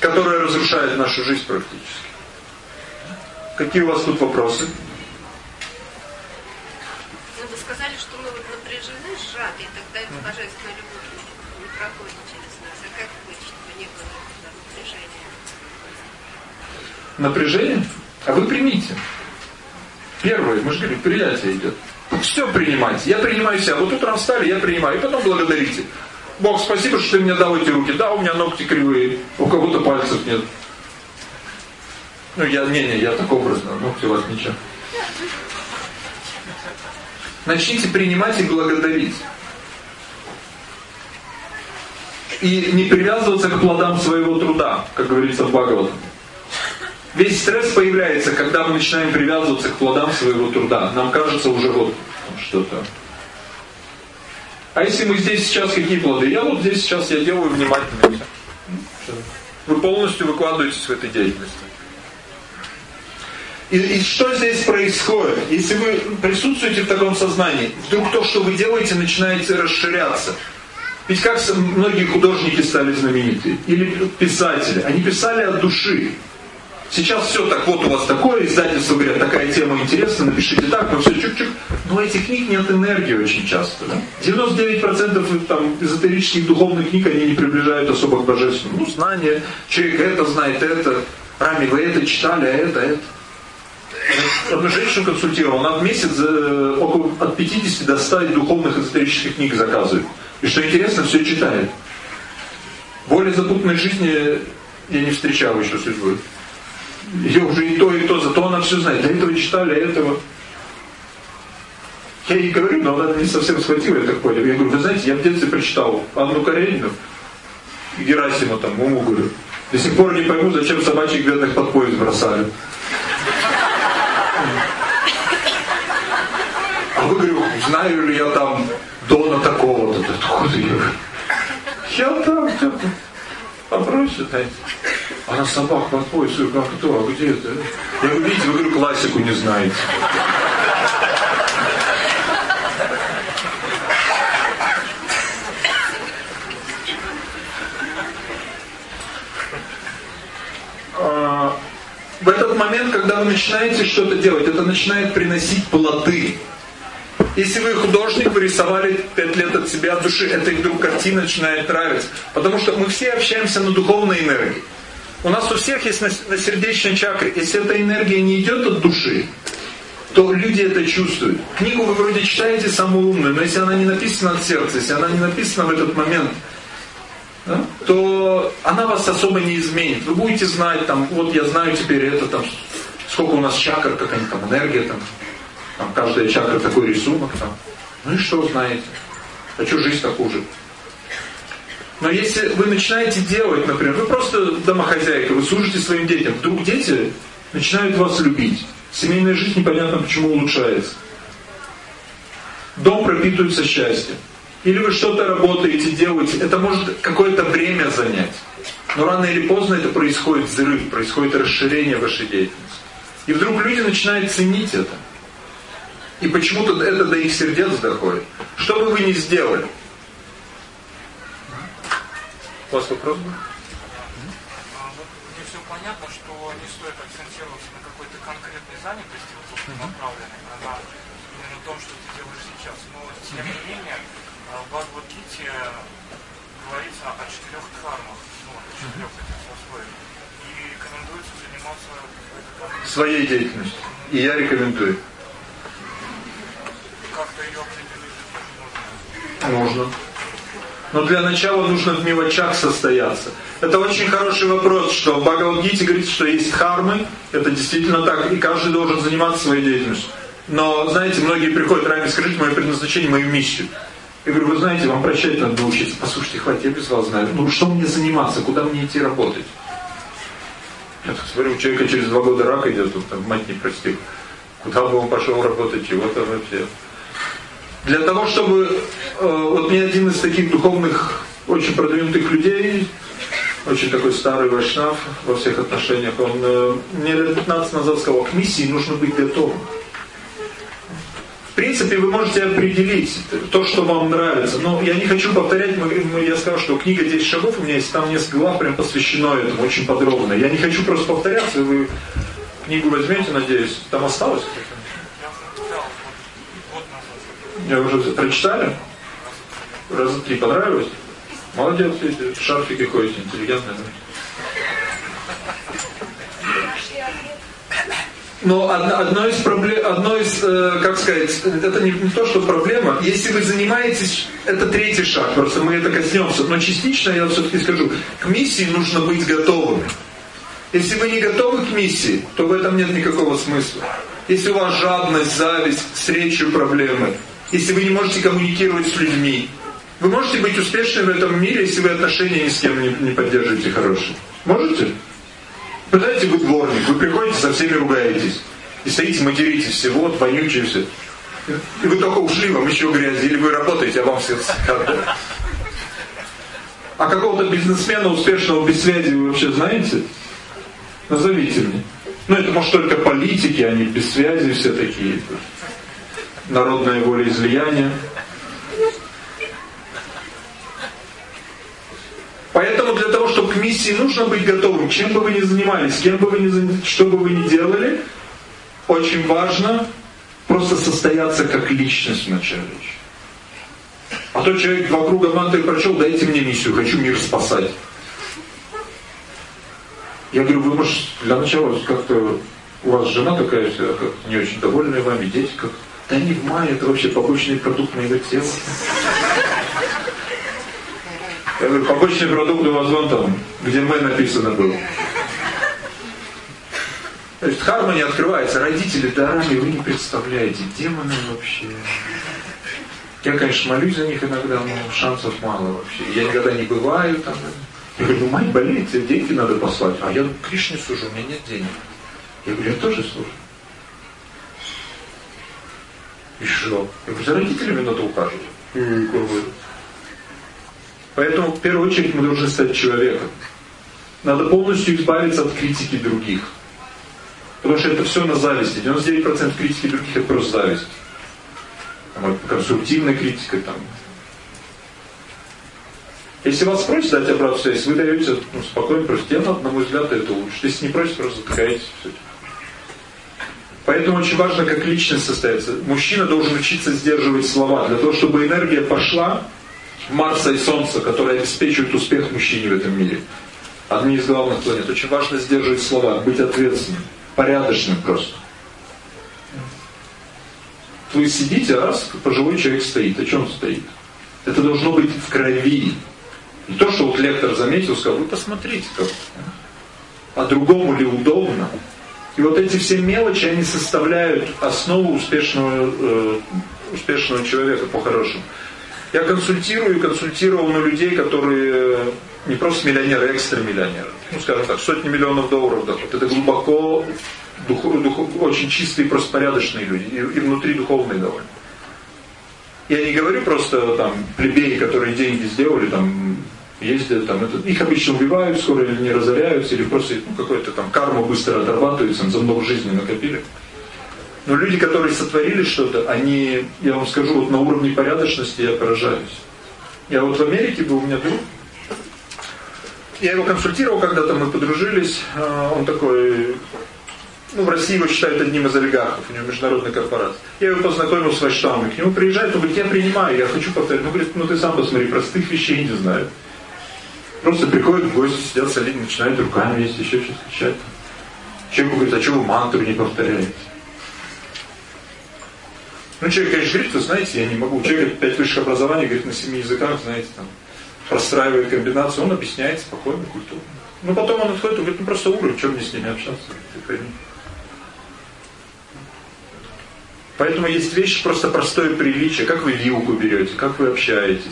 которая разрушает нашу жизнь практически. Какие у вас тут вопросы? Ну, вы сказали, что мы вот напряжены, сжаты, и тогда эта божественная любовь не проходит через нас. А как быть, чтобы не было Напряжение? напряжения? А вы примите. Первое, мы же говорим, принятие идет. Все принимайте. Я принимаю себя. Вот утром встали, я принимаю. И потом благодарите. Бог, спасибо, что ты мне дал эти руки. Да, у меня ногти кривые, у кого-то пальцев нет. Ну, я, не-не, я так образно, ногти у вас ничего. Начните принимать и благодарить. И не привязываться к плодам своего труда, как говорится в Бхагаватам. Весь стресс появляется, когда мы начинаем привязываться к плодам своего труда. Нам кажется уже вот что-то. А если мы здесь сейчас какие плоды? Я вот здесь сейчас я делаю внимательно. Вы полностью выкладываетесь в этой деятельности. И, и что здесь происходит? Если вы присутствуете в таком сознании, вдруг то, что вы делаете, начинаете расширяться. Ведь как многие художники стали знаменитые, или писатели, они писали от души. Сейчас все так, вот у вас такое, издательство говорят, такая тема интересна, напишите так, но все чук-чук. Но этих книг нет энергии очень часто. Да? 99% там, эзотерических духовных книг, они не приближают особо к божественному. Ну, знание, человек это знает, это. Рами, вы это читали, а это, это. Одну женщину консультировал, она в месяц э, около от 50 до 100 духовных эзотерических книг заказывает. И что интересно, все читает. Более запутанной жизни я не встречал еще судьбы. Ее уже и то, и то, зато она все знает. До этого читали, а этого. Я ей говорю, но она не совсем схватила, я так понял. Я говорю, вы знаете, я в детстве прочитал Анну Каренину, Герасима там, уму говорю. До сих пор не пойму, зачем собачьих бедных под поезд бросали. А вы, говорю, знаю ли я там Дона такого-то? Откуда я? Я там, что-то попроще, знаете. Она собак под пояс, а кто, а где это? Я говорю, видите, вы, говорю, классику не знаете. А, в этот момент, когда вы начинаете что-то делать, это начинает приносить плоды. Если вы художник, вы рисовали пять лет от себя от души, эта вдруг картина начинает нравиться. Потому что мы все общаемся на духовной энергии. У нас у всех есть на, сердечной чакре. Если эта энергия не идет от души, то люди это чувствуют. Книгу вы вроде читаете самую умную, но если она не написана от сердца, если она не написана в этот момент, да, то она вас особо не изменит. Вы будете знать, там, вот я знаю теперь это, там, сколько у нас чакр, какая там энергия, там, там каждая чакра такой рисунок. Там. Ну и что знаете? Хочу жизнь такую же. Но если вы начинаете делать, например, вы просто домохозяйка, вы служите своим детям, вдруг дети начинают вас любить. Семейная жизнь непонятно почему улучшается. Дом пропитывается счастьем. Или вы что-то работаете, делаете, это может какое-то время занять. Но рано или поздно это происходит взрыв, происходит расширение вашей деятельности. И вдруг люди начинают ценить это. И почему-то это до их сердец доходит. Что бы вы ни сделали, у вас вопрос был? Мне все понятно, что не стоит акцентироваться на какой-то конкретной занятости, вот, направленной, на именно том, что ты делаешь сейчас. Но, тем не менее, в Бхагавадгите говорится о четырех дхармах, ну, о четырех этих сословиях. И рекомендуется заниматься своей деятельностью. И я рекомендую. Как-то ее определить можно. Можно. Но для начала нужно в мелочах состояться. Это очень хороший вопрос, что в Бхагавадгите говорится, что есть хармы, это действительно так, и каждый должен заниматься своей деятельностью. Но, знаете, многие приходят, Рами, скажите мое предназначение, мою миссию. Я говорю, вы знаете, вам прощать надо научиться. Послушайте, хватит, я без вас знаю. Ну, что мне заниматься, куда мне идти работать? Я так смотрю, у человека через два года рак идет, тут там, мать не простит. Куда бы он пошел работать, чего там вообще? Для того, чтобы... Э, вот мне один из таких духовных, очень продвинутых людей, очень такой старый вайшнав во всех отношениях, он э, мне лет 15 назад сказал, к миссии нужно быть готовым. В принципе, вы можете определить то, что вам нравится. Но я не хочу повторять, мы, мы, я сказал, что книга 10 шагов у меня есть, там несколько глав прям посвящено этому, очень подробно. Я не хочу просто повторяться, вы книгу возьмете, надеюсь, там осталось? Я уже прочитали? Раза три понравилось? Молодец, шарфики ходите, интеллигентные. Но одно, одно из проблем, одно из, э, как сказать, это не, не то, что проблема. Если вы занимаетесь, это третий шаг, просто мы это коснемся. Но частично я все-таки скажу, к миссии нужно быть готовыми. Если вы не готовы к миссии, то в этом нет никакого смысла. Если у вас жадность, зависть, речью проблемы, если вы не можете коммуникировать с людьми. Вы можете быть успешны в этом мире, если вы отношения ни с кем не, не поддерживаете хорошие. Можете? Вы знаете, вы дворник, вы приходите, со всеми ругаетесь. И стоите, материтесь все, вот, вонючие все. И вы только ушли, вам еще грязи, или вы работаете, а вам все А какого-то бизнесмена успешного без связи вы вообще знаете? Назовите мне. Ну, это может только политики, они без связи все такие народное волеизлияние. Поэтому для того, чтобы к миссии нужно быть готовым. Чем бы вы ни занимались, кем бы вы ни что бы вы ни делали, очень важно просто состояться как личность вначале. А то человек два круга прочел, дайте мне миссию, хочу мир спасать. Я говорю, вы, может, для начала как-то у вас жена такая как не очень довольная вами, дети как да не в мае, это вообще побочный продукт моего тела. Я говорю, побочный продукт у вас вон там, где мы написано было. То есть харма не открывается. Родители дарами вы не представляете. Демоны вообще. Я, конечно, молюсь за них иногда, но шансов мало вообще. Я никогда не бываю там. Я говорю, ну мать болеет, тебе деньги надо послать. А я Кришне служу, у меня нет денег. Я говорю, я тоже служу. И что? Я говорю, за родителями надо ухаживать. Поэтому в первую очередь мы должны стать человеком. Надо полностью избавиться от критики других. Потому что это все на зависти. 99% критики других это просто зависть. Там, конструктивная критика там. Если вас просят дать обратную связь, вы даете ну, спокойно, просто я, на мой взгляд, это лучше. Если не просят, просто затыкаетесь. Все. Поэтому очень важно, как личность состоится. Мужчина должен учиться сдерживать слова, для того, чтобы энергия пошла Марса и Солнце, которые обеспечивают успех мужчине в этом мире. Одни из главных планет. Очень важно сдерживать слова, быть ответственным, порядочным просто. Вы сидите, раз пожилой человек стоит. О чем стоит? Это должно быть в крови. Не то, что вот лектор заметил, сказал, вы посмотрите, как. А другому ли удобно? И вот эти все мелочи, они составляют основу успешного, э, успешного человека по-хорошему. Я консультирую и консультировал на людей, которые не просто миллионеры, а экстра-миллионеры. Ну, скажем так, сотни миллионов долларов доход. Это глубоко, дух, дух, очень чистые, просто порядочные люди. И, и внутри духовные довольно. Я не говорю просто там плебеи, которые деньги сделали, там ездят, там, это, их обычно убивают скоро или не разоряются, или просто ну, какой-то там карма быстро отрабатывается, за много жизни накопили. Но люди, которые сотворили что-то, они, я вам скажу, вот на уровне порядочности я поражаюсь. Я вот в Америке был, у меня друг, я его консультировал когда-то, мы подружились, а, он такой, ну, в России его считают одним из олигархов, у него международный корпорат. Я его познакомил с Вайштамом, к нему приезжает, он говорит, я принимаю, я хочу повторить. Ну, говорит, ну ты сам посмотри, простых вещей не знаю. Просто приходят гости, сидят солидно, начинают руками есть, еще что-то кричать. Человек говорит, а что вы мантру не повторяете? Ну, человек, конечно, говорит, вы знаете, я не могу. Человек пять высших образований, говорит, на семи языках, знаете, там, простраивает комбинацию, он объясняет спокойно, культурно. Ну, потом он отходит, он говорит, ну, просто уровень, что мне с ними общаться? Поэтому есть вещи, просто простое приличие. Как вы вилку берете, как вы общаетесь.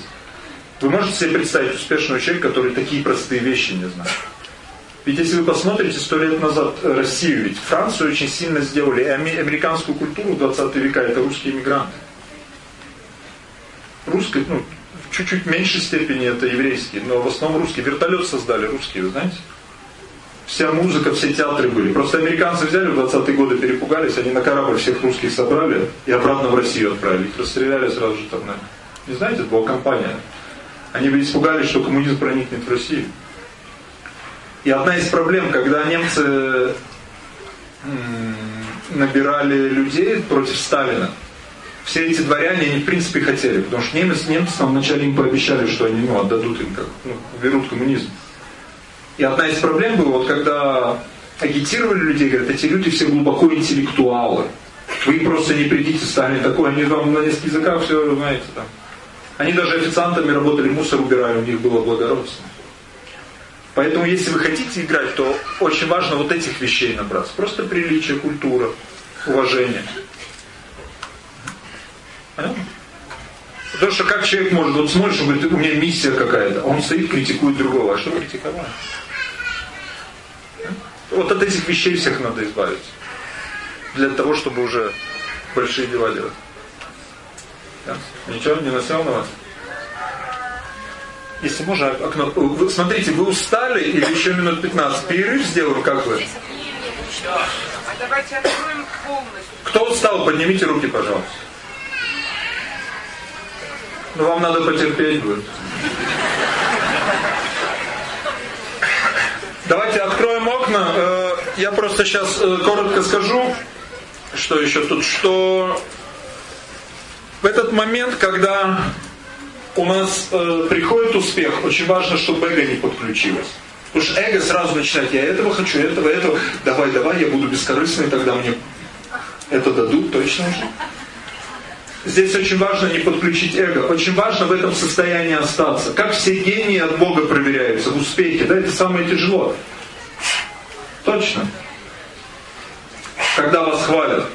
Вы можете себе представить успешного человека, который такие простые вещи не знает? Ведь если вы посмотрите сто лет назад Россию, ведь Францию очень сильно сделали, и американскую культуру в 20 века это русские иммигранты. Русские, ну, в чуть-чуть меньшей степени это еврейские, но в основном русские. Вертолет создали русские, вы знаете? Вся музыка, все театры были. Просто американцы взяли в 20-е годы, перепугались, они на корабль всех русских собрали и обратно в Россию отправили. Их расстреляли сразу же там, не знаете, это была компания. Они ведь испугались, что коммунизм проникнет в Россию. И одна из проблем, когда немцы набирали людей против Сталина, все эти дворяне, они в принципе хотели, потому что немцы, немцы там вначале им пообещали, что они ну, отдадут им, как, ну, вернут коммунизм. И одна из проблем была, вот когда агитировали людей, говорят, эти люди все глубоко интеллектуалы. Вы просто не придите, Сталин такой, они вам на нескольких языках все, знаете, там, они даже официантами работали, мусор убирали, у них было благородство. Поэтому, если вы хотите играть, то очень важно вот этих вещей набраться. Просто приличие, культура, уважение. Понятно? Потому что как человек может, вот смотришь, он говорит, у меня миссия какая-то, он стоит, критикует другого. А что критиковать? Вот от этих вещей всех надо избавиться. Для того, чтобы уже большие дела делать. Ничего не насел на вас? Если можно, окно. Вы, смотрите, вы устали или еще минут 15? Перерыв сделаем, как вы? Кто устал, поднимите руки, пожалуйста. Ну, вам надо потерпеть будет. Давайте откроем окна. Э, я просто сейчас э, коротко скажу, что еще тут, что в этот момент, когда у нас э, приходит успех, очень важно, чтобы эго не подключилось. Потому что эго сразу начинает, я этого хочу, этого, этого, давай, давай, я буду бескорыстный, тогда мне это дадут точно же. Здесь очень важно не подключить эго. Очень важно в этом состоянии остаться. Как все гении от Бога проверяются в успехе. Да, это самое тяжелое. Точно. Когда вас хвалят.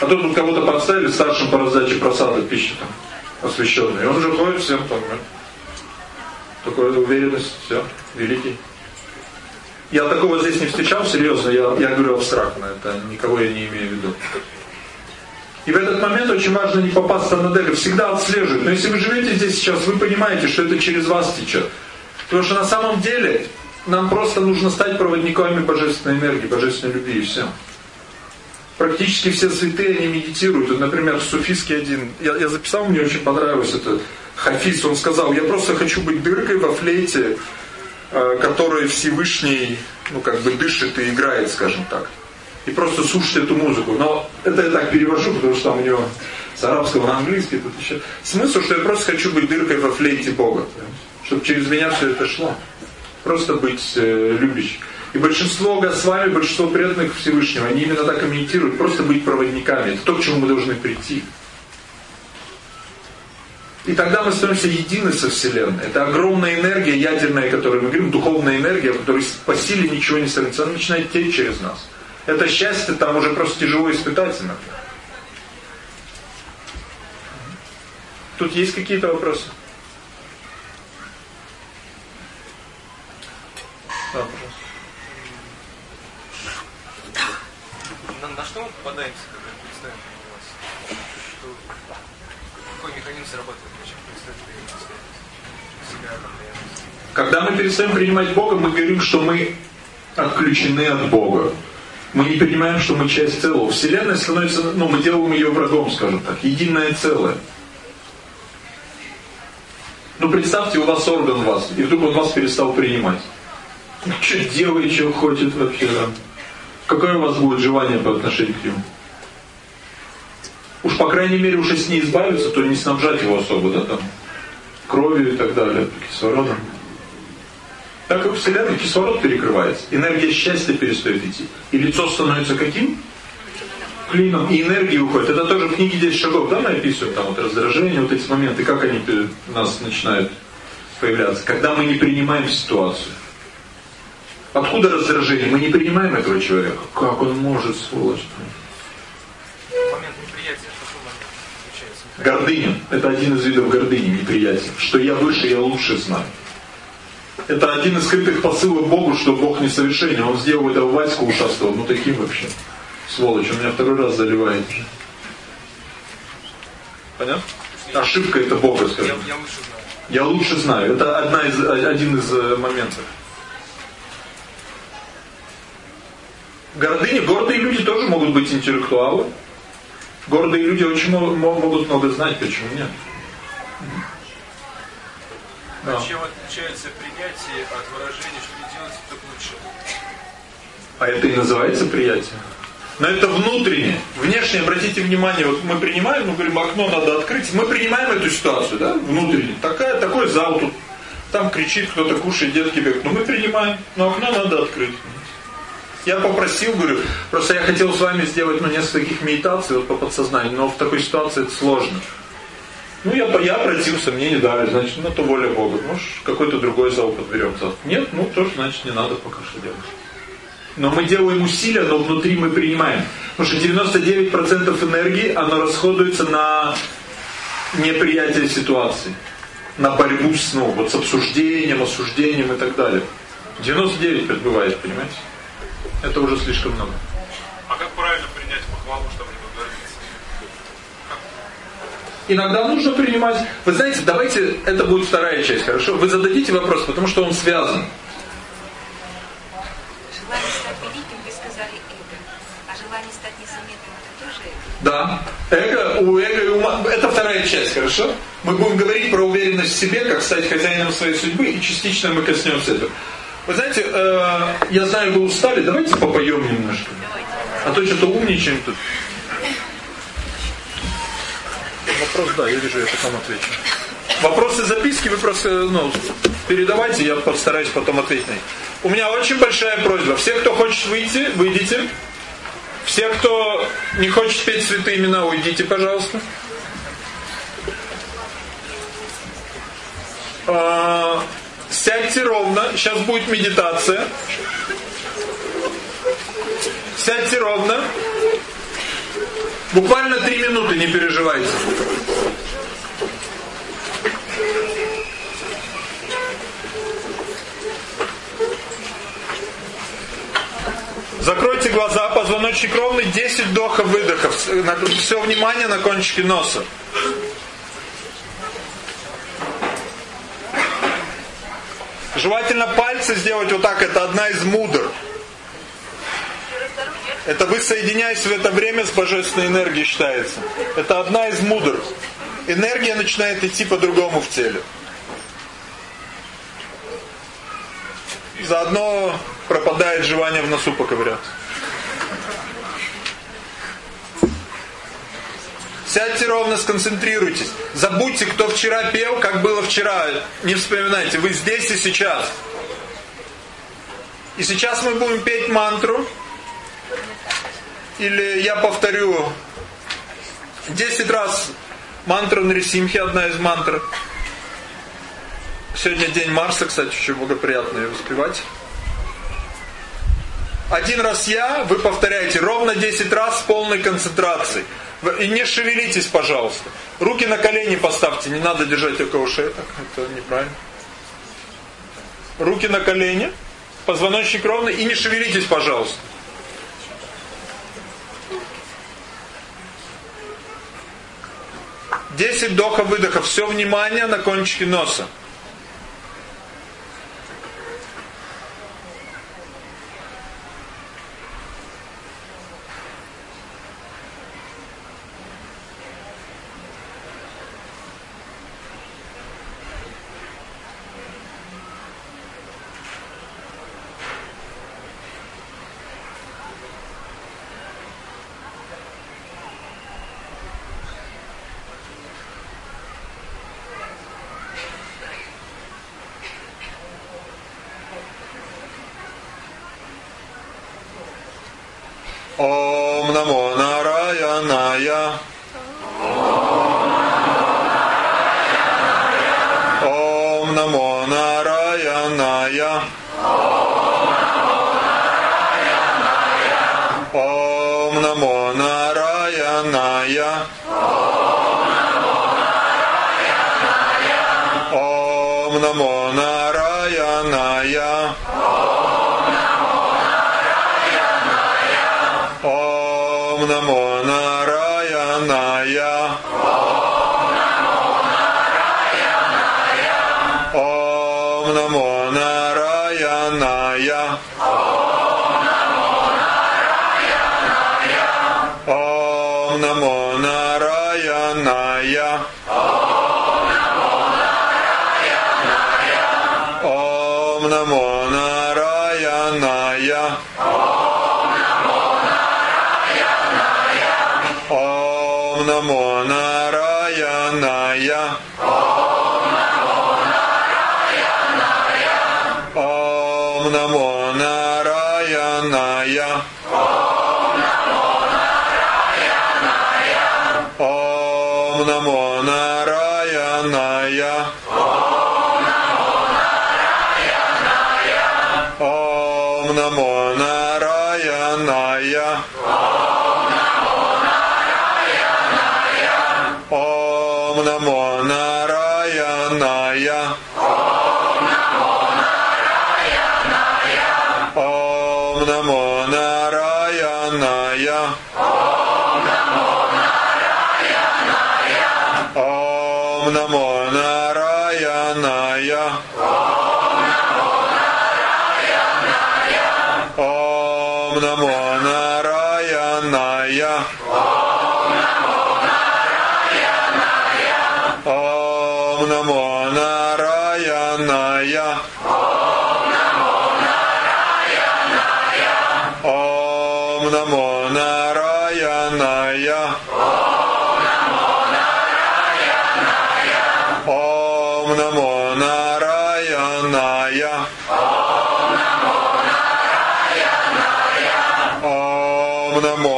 А то тут кого-то подставили старшим по раздаче просада пищи там, освященный. И он уже ходит всем там. Такая уверенность, все, великий. Я такого здесь не встречал, серьезно, я, я говорю абстрактно, это никого я не имею в виду. И в этот момент очень важно не попасться на эго, всегда отслеживать. Но если вы живете здесь сейчас, вы понимаете, что это через вас течет. Потому что на самом деле нам просто нужно стать проводниками божественной энергии, божественной любви и все. Практически все святые, они медитируют. Вот, например, суфийский один, я, я записал, мне очень понравилось это, Хафиз, он сказал, я просто хочу быть дыркой во флейте, э, которой Всевышний, ну как бы дышит и играет, скажем так и просто слушать эту музыку. Но это я так перевожу, потому что там у него с арабского на английский тут еще. Смысл, что я просто хочу быть дыркой во флейте Бога. Чтобы через меня все это шло. Просто быть э, любящим. И большинство с вами, большинство преданных Всевышнего, они именно так имитируют, просто быть проводниками. Это то, к чему мы должны прийти. И тогда мы становимся едины со Вселенной. Это огромная энергия ядерная, которую мы говорим, духовная энергия, в которой по силе ничего не сравнится. Она начинает течь через нас. Это счастье там уже просто тяжело испытать иногда. Тут есть какие-то вопросы? Да. На, что мы попадаемся, когда представим вас? Что, какой механизм срабатывает, чем представить себя, там, Когда мы перестаем принимать Бога, мы говорим, что мы отключены от Бога мы не понимаем, что мы часть целого. Вселенная становится, ну, мы делаем ее врагом, скажем так, единое целое. Ну, представьте, у вас орган вас, и вдруг он вас перестал принимать. Ну, что делает, что хочет вообще, да? Какое у вас будет желание по отношению к нему? Уж, по крайней мере, уже с ней избавиться, то не снабжать его особо, да, там, кровью и так далее, кислородом. Так как Вселенная кислород перекрывается, энергия счастья перестает идти. И лицо становится каким? Клином. И энергия уходит. Это тоже в книге 10 шагов, да, мы описываем там вот раздражение, вот эти моменты, как они у нас начинают появляться. Когда мы не принимаем ситуацию. Откуда раздражение? Мы не принимаем этого человека. Как он может, сволочь? Момент неприятия, Гордыня. Это один из видов гордыни, неприятия. Что я выше, я лучше знаю. Это один из скрытых посылов Богу, что Бог несовершенен. Он сделал этого Ваську ушастого, ну таким вообще. Сволочь, он меня второй раз заливает. Понятно? Ошибка это Бога, скажем. Я, я лучше знаю. Я лучше знаю. Это одна из, один из э, моментов. Гордыни, гордые люди тоже могут быть интеллектуалы. Гордые люди очень могут много знать, почему нет. Да. Чем отличается принятие от выражения, что делать, так лучше? А это и называется приятие. Но это внутреннее. Внешнее, обратите внимание, вот мы принимаем, мы говорим, окно надо открыть, мы принимаем эту ситуацию, да, внутренне. Такая, такой зал тут, там кричит, кто-то кушает, детки бегают. Но мы принимаем, но окно надо открыть. Я попросил, говорю, просто я хотел с вами сделать ну, несколько таких медитаций вот, по подсознанию, но в такой ситуации это сложно. Ну, я, я обратился, мне не дали, значит, ну, это воля Бога. Может, какой-то другой зал подберем завтра. Нет, ну, тоже, значит, не надо пока что делать. Но мы делаем усилия, но внутри мы принимаем. Потому что 99% энергии, оно расходуется на неприятие ситуации. На борьбу с, ну, вот с обсуждением, осуждением и так далее. 99 бывает, понимаете? Это уже слишком много. А как правильно принять похвалу, чтобы Иногда нужно принимать... Вы знаете, давайте, это будет вторая часть, хорошо? Вы зададите вопрос, потому что он связан. Желание стать великим, вы сказали эго. А желание стать незаметным, это тоже эго? Да. Эго, у эго и ума... Это вторая часть, хорошо? Мы будем говорить про уверенность в себе, как стать хозяином своей судьбы, и частично мы коснемся этого. Вы знаете, э, я знаю, вы устали, давайте попоем немножко. А то что-то умничаем тут. Вопрос, да, я вижу, я потом отвечу. Вопросы записки вы просто ну, передавайте, я постараюсь потом ответить на них. У меня очень большая просьба. Все, кто хочет выйти, выйдите. Все, кто не хочет петь святые имена, уйдите, пожалуйста. А, сядьте ровно. Сейчас будет медитация. Сядьте ровно. Буквально три минуты, не переживайте. Закройте глаза, позвоночник ровный, 10 вдохов-выдохов. Все внимание на кончике носа. Желательно пальцы сделать вот так, это одна из мудр. Это вы соединяетесь в это время с божественной энергией считается. Это одна из мудр. Энергия начинает идти по-другому в теле. Заодно пропадает желание в носу поковыряться. Сядьте ровно, сконцентрируйтесь. Забудьте, кто вчера пел, как было вчера. Не вспоминайте, вы здесь и сейчас. И сейчас мы будем петь мантру. Или я повторю 10 раз мантру Нарисимхи, одна из мантр. Сегодня день Марса, кстати, очень благоприятно ее воспевать. Один раз я, вы повторяете ровно 10 раз с полной концентрацией. И не шевелитесь, пожалуйста. Руки на колени поставьте, не надо держать около шеи, так, это неправильно. Руки на колени, позвоночник ровный и не шевелитесь, пожалуйста. Десять вдохов-выдохов. Все внимание на кончике носа. Om Namo Narayanaya. Om Namo Om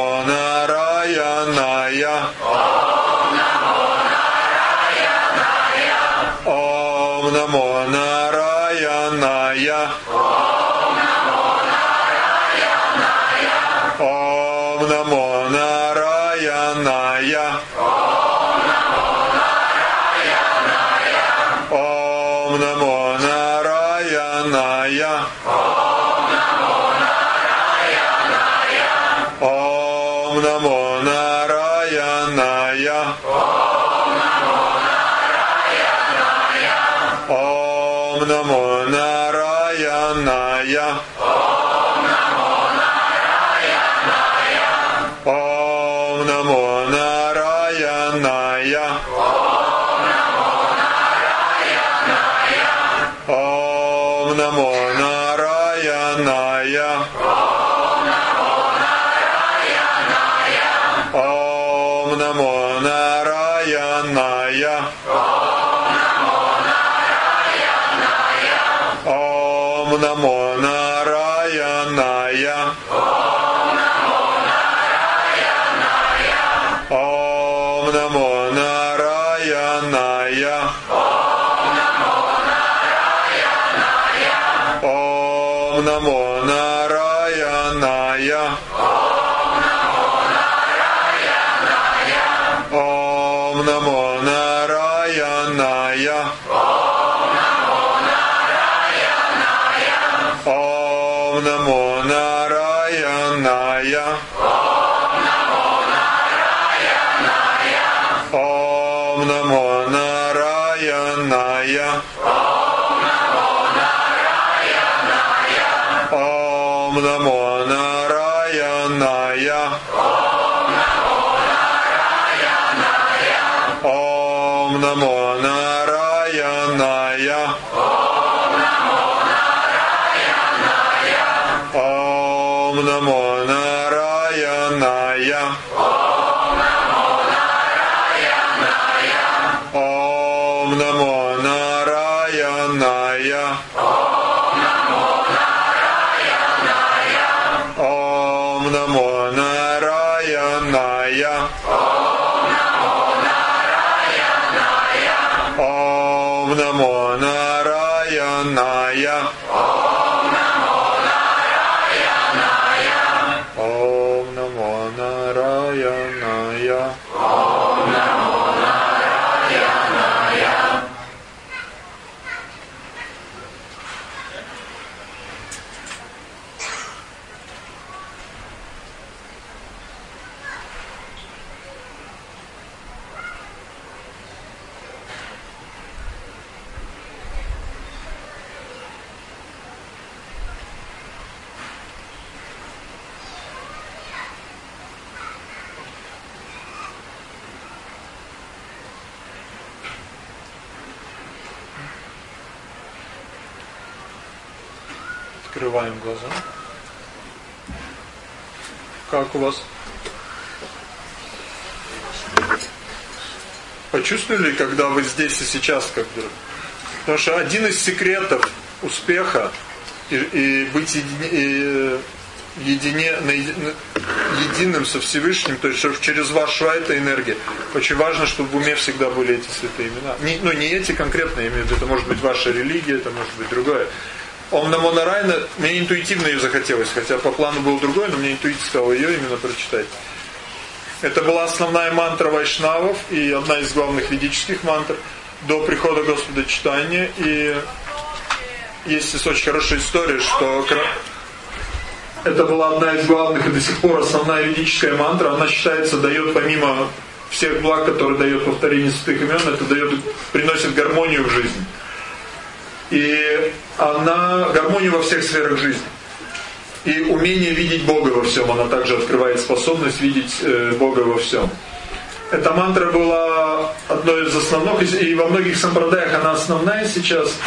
Islam Открываем глаза. Как у вас? Почувствовали, когда вы здесь и сейчас как бы? Потому что один из секретов успеха и, и быть едине, и, едине, на, на, единым со Всевышним, то есть что через вас шла эта энергия. Очень важно, чтобы в уме всегда были эти святые имена. Не, ну не эти в виду, это может быть ваша религия, это может быть другое. Ом Намо Нарайна, мне интуитивно ее захотелось, хотя по плану был другой, но мне интуиция сказала ее именно прочитать. Это была основная мантра вайшнавов и одна из главных ведических мантр до прихода Господа Читания. И есть очень хорошая история, что это была одна из главных и до сих пор основная ведическая мантра. Она считается, дает помимо всех благ, которые дает повторение святых имен, это дает, приносит гармонию в жизнь. И она гармонию во всех сферах жизни. И умение видеть Бога во всем, она также открывает способность видеть э, Бога во всем. Эта мантра была одной из основных, и во многих сампрадаях она основная сейчас.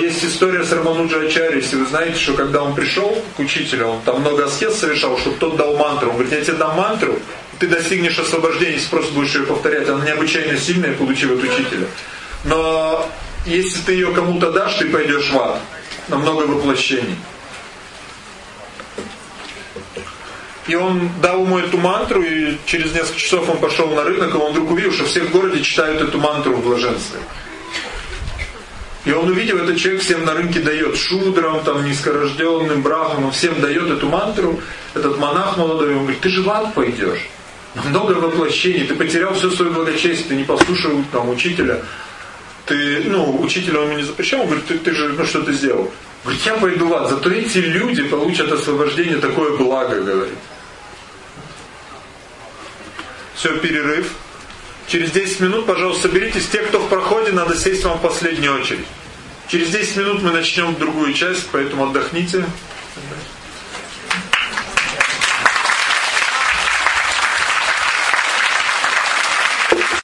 Есть история с Рамануджа Ачари, если вы знаете, что когда он пришел к учителю, он там много аскет совершал, чтобы тот дал мантру. Он говорит, я тебе дам мантру, ты достигнешь освобождения, если просто будешь ее повторять. Она необычайно сильная, получив от учителя. Но если ты ее кому-то дашь, ты пойдешь в ад. На много воплощений. И он дал ему эту мантру, и через несколько часов он пошел на рынок, и он вдруг увидел, что все в городе читают эту мантру в блаженстве. И он увидел, этот человек всем на рынке дает шудрам, там, низкорожденным, брахманам, всем дает эту мантру. Этот монах молодой, он говорит, ты же в ад пойдешь. Много воплощений, ты потерял все свое благочестие, ты не послушал там учителя. Ты, ну, учителя он мне не запрещал, он говорит, ты, ты же, ну, что ты сделал? Говорит, я пойду в ад, зато эти люди получат освобождение, такое благо, говорит. Все, перерыв. Через 10 минут, пожалуйста, соберитесь. Те, кто в проходе, надо сесть вам в последнюю очередь. Через 10 минут мы начнем другую часть, поэтому отдохните.